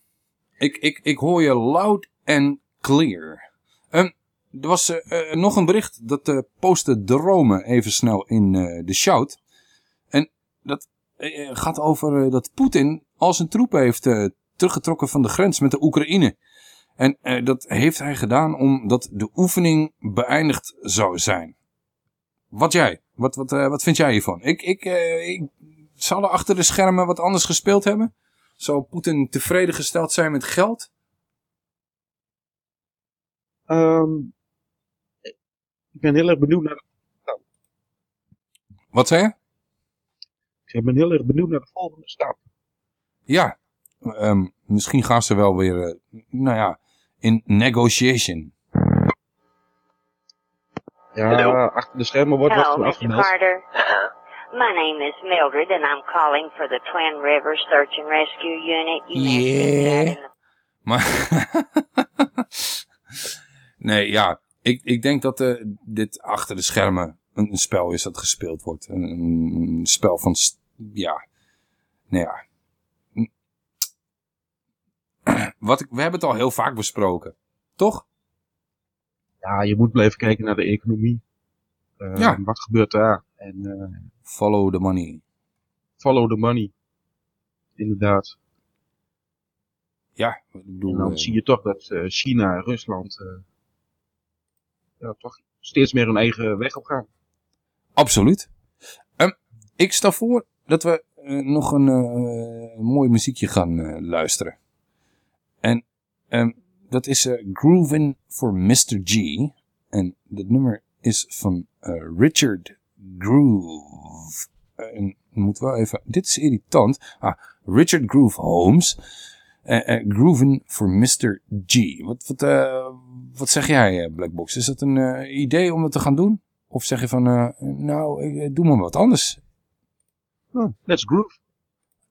Speaker 1: Ik, ik, ik hoor je loud and clear. Ehm, er was eh, nog een bericht. Dat eh postte Drome even snel in de shout. En dat gaat over dat Poetin al zijn troepen heeft teruggetrokken van de grens met de Oekraïne. En dat heeft hij gedaan omdat de oefening beëindigd zou zijn. Wat jij? Wat, wat, wat vind jij hiervan? Ik, ik, ik zou er achter de schermen wat anders gespeeld hebben? Zou Poetin tevreden gesteld zijn met geld?
Speaker 2: Ehm, ik ben heel erg benieuwd naar...
Speaker 1: Wat zei je?
Speaker 2: Ik ben heel erg benieuwd naar de volgende stap.
Speaker 1: Ja, ehm, misschien gaan ze wel weer, eh, nou ja, in negotiation.
Speaker 2: Ja, achter de schermen wordt
Speaker 13: Hello,
Speaker 2: wat
Speaker 13: Mr.
Speaker 2: afgemeld.
Speaker 13: Carter. My name is Mildred, and I'm calling for the Twin Rivers Search and Rescue Unit. You the
Speaker 1: Maar, nee, ja, ik, ik denk dat eh, dit achter de schermen een, een spel is dat gespeeld wordt. Een, een spel van, ja, Nou ja. Wat ik, we hebben het al heel vaak besproken. Toch?
Speaker 2: Ja, je moet blijven kijken naar de economie. Eh,
Speaker 1: Ja.
Speaker 2: Wat gebeurt daar? En eh,
Speaker 1: Follow the money.
Speaker 2: follow the money. Inderdaad.
Speaker 1: Ja, ik bedoel...
Speaker 2: En dan zie je toch dat China en Rusland ja, toch steeds meer hun eigen weg op gaan.
Speaker 1: Absoluut. Ehm, ik stel voor dat we eh, nog een eh, mooi muziekje gaan eh, luisteren. En ehm, dat is Groovin' for Mr. G. En dat nummer is van Richard Groove. En moet wel even... Dit is irritant. Ah, Richard Groove Holmes. Eh, Groovin' for Mr. G. Wat, wat, wat zeg jij, eh, Blackbox? Is dat een eh, idee om het te gaan doen? Of zeg je van, eh, nou, doe maar wat anders.
Speaker 2: let's groove.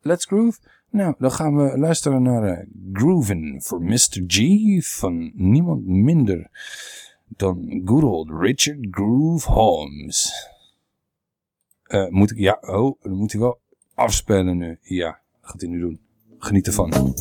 Speaker 1: Let's groove. Nou, dan gaan we luisteren naar Groovin' for Mr. G van niemand minder dan good old Richard Groove Holmes. Eh, moet ik, ja, oh, dan moet hij wel afspelen nu. Ja, gaat hij nu doen. Geniet ervan.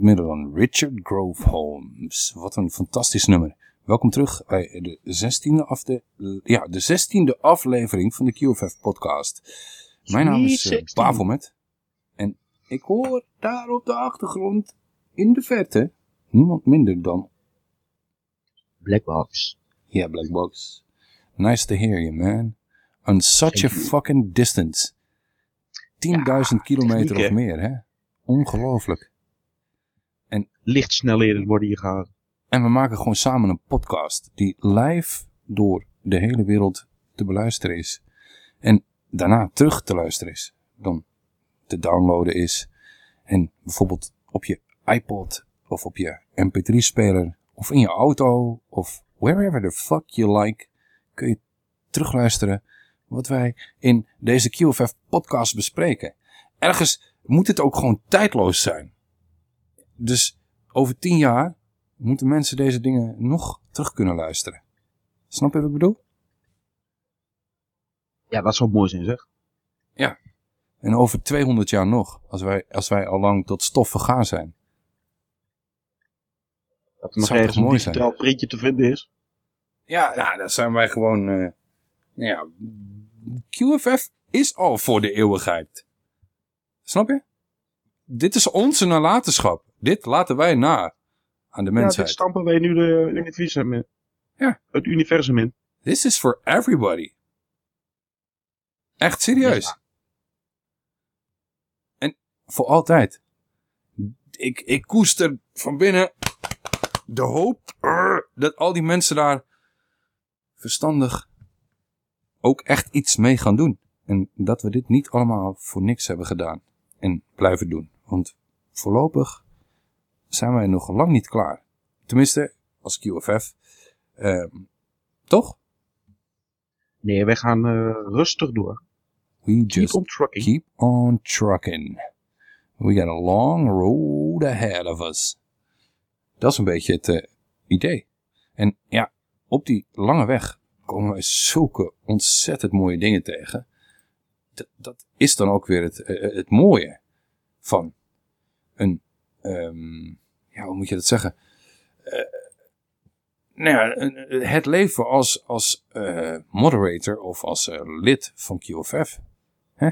Speaker 1: Niemand minder dan Richard Grove Holmes. Wat een fantastisch nummer. Welkom terug bij de 16e, af de, ja, de 16e aflevering van de QFF podcast. Mijn naam is uh,
Speaker 2: 16.
Speaker 1: Bafomet. En ik hoor daar op de achtergrond in de verte niemand minder dan...
Speaker 2: Blackbox.
Speaker 1: Ja, Blackbox. Nice to hear you, man. On such a fucking distance. 10.000 kilometer
Speaker 2: techniek,
Speaker 1: of meer, hè? Ongelooflijk. En
Speaker 2: Lichtsnelheden worden hier gehaald.
Speaker 1: En we maken gewoon samen een podcast die live door de hele wereld te beluisteren is. En daarna terug te luisteren is. Dan te downloaden is. En bijvoorbeeld op je iPod of op je mp3-speler of in je auto of wherever the fuck you like kun je terugluisteren wat wij in deze QFF podcast bespreken. Ergens moet het ook gewoon tijdloos zijn. Dus over tien jaar moeten mensen deze dingen nog terug kunnen luisteren. Snap je wat ik bedoel?
Speaker 2: Ja, dat zou mooi zijn, zeg.
Speaker 1: Ja. En over 200 jaar nog, als wij, als wij al lang tot stof vergaan zijn.
Speaker 2: Dat er nog ergens een
Speaker 1: zijn?
Speaker 2: digitaal printje te vinden is.
Speaker 1: Ja, nou, dan zijn wij gewoon... eh, nou ja, QFF is al voor de eeuwigheid. Snap je? Dit is onze nalatenschap. Dit laten wij na aan de
Speaker 2: Ja,
Speaker 1: mensheid.
Speaker 2: dit stampen wij nu de universum in.
Speaker 1: Ja.
Speaker 2: Het universum in.
Speaker 1: This is for everybody. Echt serieus. En voor altijd. Ik, ik koester van binnen de hoop eh, dat al die mensen daar verstandig ook echt iets mee gaan doen. En dat we dit niet allemaal voor niks hebben gedaan. En blijven doen. Want voorlopig zijn wij nog lang niet klaar. Tenminste, als QFF. Ehm, toch?
Speaker 2: Nee, wij gaan eh, rustig door.
Speaker 1: We just
Speaker 2: on trucking.
Speaker 1: keep on trucking. We got a long road ahead of us. Dat is een beetje het eh, idee. En ja, op die lange weg komen wij zulke ontzettend mooie dingen tegen. Dat, dat is dan ook weer het, eh, het mooie van een, ehm, ja, hoe moet je dat zeggen? Eh, nou ja, een- het leven als, als eh, moderator of als eh, lid van QFF. Hè?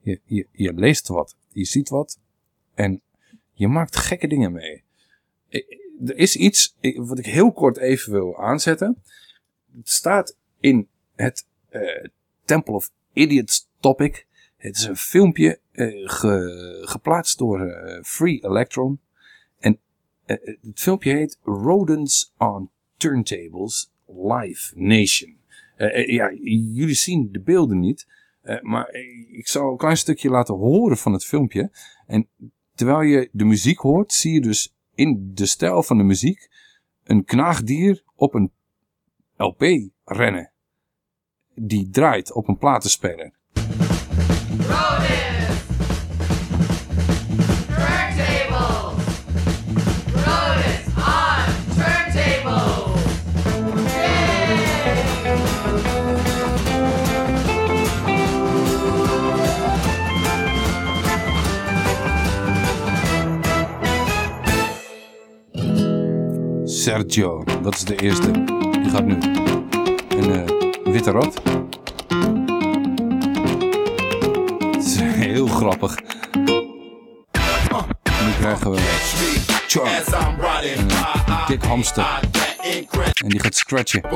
Speaker 1: Je, je, je leest wat, je ziet wat en je maakt gekke dingen mee. Er is iets wat ik heel kort even wil aanzetten. Het staat in het eh, Temple of Idiots topic. Het is een filmpje eh, ge- geplaatst door eh, Free Electron. En eh, het filmpje heet Rodents on Turntables Live Nation. Ja, jullie zien de beelden niet. maar ik zal een klein stukje laten horen van het filmpje. En terwijl je de muziek hoort, zie je dus in de stijl van de muziek een knaagdier op een LP rennen. Die draait op een platenspeler. Sergio, dat is de eerste. Die gaat nu. Een eh, witte rot. Heel grappig. Nu krijgen we. Een dik hamster. En die gaat scratchen.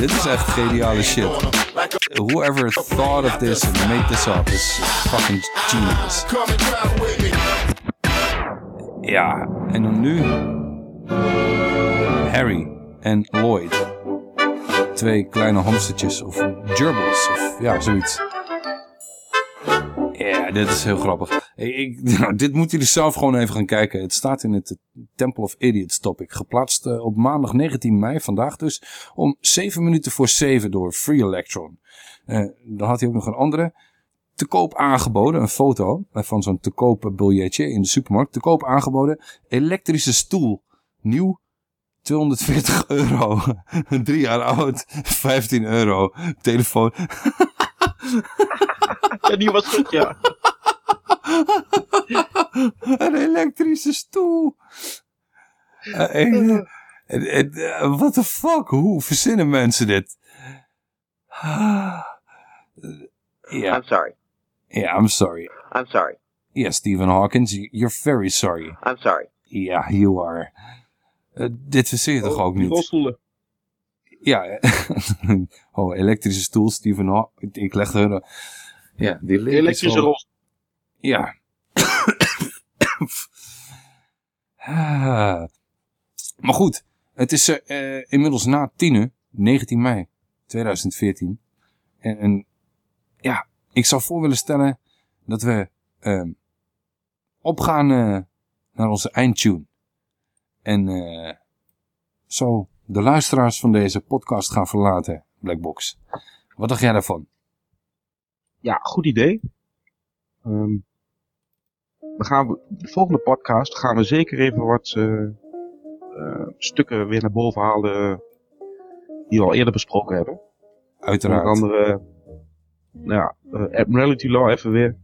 Speaker 1: Dit is echt geniale shit. Whoever thought of this and made this up is fucking genius. Ja, en dan nu Harry en Lloyd. Twee kleine hamstertjes of gerbils of ja, zoiets. Ja, dit is heel grappig. Ik, nou, dit moeten jullie zelf gewoon even gaan kijken. Het staat in het Temple of Idiots topic. Geplaatst eh, op maandag 19 mei, vandaag dus, om 7 minuten voor 7 door Free Electron. Eh, dan had hij ook nog een andere te koop aangeboden, een foto eh, van zo'n te koop biljetje in de supermarkt. Te koop aangeboden, elektrische stoel. Nieuw, 240 euro. Drie jaar oud, 15 euro. Telefoon.
Speaker 2: Ja, die was goed, ja.
Speaker 1: een elektrische stoel. Eh, What the fuck? Hoe verzinnen mensen dit? Ja.
Speaker 14: I'm sorry.
Speaker 1: Yeah, I'm sorry.
Speaker 14: I'm sorry.
Speaker 1: Yeah, Stephen Hawkins, you're very sorry.
Speaker 14: I'm sorry.
Speaker 1: Yeah, you are. Eh, dit je toch ook
Speaker 2: Die
Speaker 1: niet?
Speaker 2: rolstoelen.
Speaker 1: Ja, oh, elektrische stoel, Stephen Hawking. Ik leg er... Ja, die
Speaker 2: Elektrische rolstoel.
Speaker 1: Ja. Ah. maar goed, het is eh, eh, inmiddels na tienen, 19 mei 2014. En, en ja, ik zou voor willen stellen dat we ehm, opgaan eh, naar onze eindtune. En eh, zo de luisteraars van deze podcast gaan verlaten, Blackbox. Wat dacht jij daarvan?
Speaker 2: Ja, goed idee. Ehm, dan gaan we, de volgende podcast gaan we zeker even wat eh, eh, stukken weer naar boven halen die we al eerder besproken hebben.
Speaker 1: Uiteraard.
Speaker 2: Onder andere, nou ja, Admiralty Law even weer.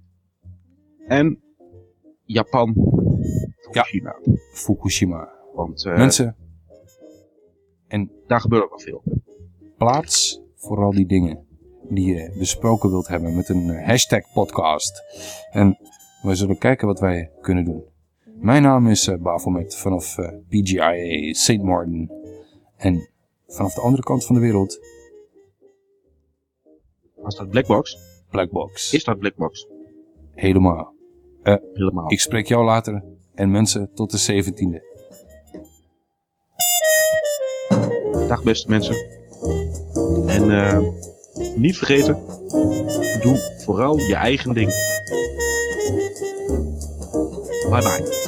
Speaker 2: En Japan, Fukushima.
Speaker 1: Fukushima.
Speaker 2: Want eh,
Speaker 1: Mensen, en
Speaker 2: daar gebeurt ook wel veel.
Speaker 1: plaats vooral die dingen die je besproken wilt hebben met een eh, hashtag podcast. En wij zullen kijken wat wij kunnen doen. Mijn naam is eh Bafomet vanaf PGIA St. Martin. En vanaf de andere kant van de wereld,
Speaker 2: Was dat Blackbox?
Speaker 1: Blackbox.
Speaker 2: Is dat Blackbox?
Speaker 1: Helemaal.
Speaker 2: Helemaal.
Speaker 1: Ik spreek jou later. En mensen tot de 17e.
Speaker 2: Beste mensen. En eh, niet vergeten, doe vooral je eigen ding. Bye bye.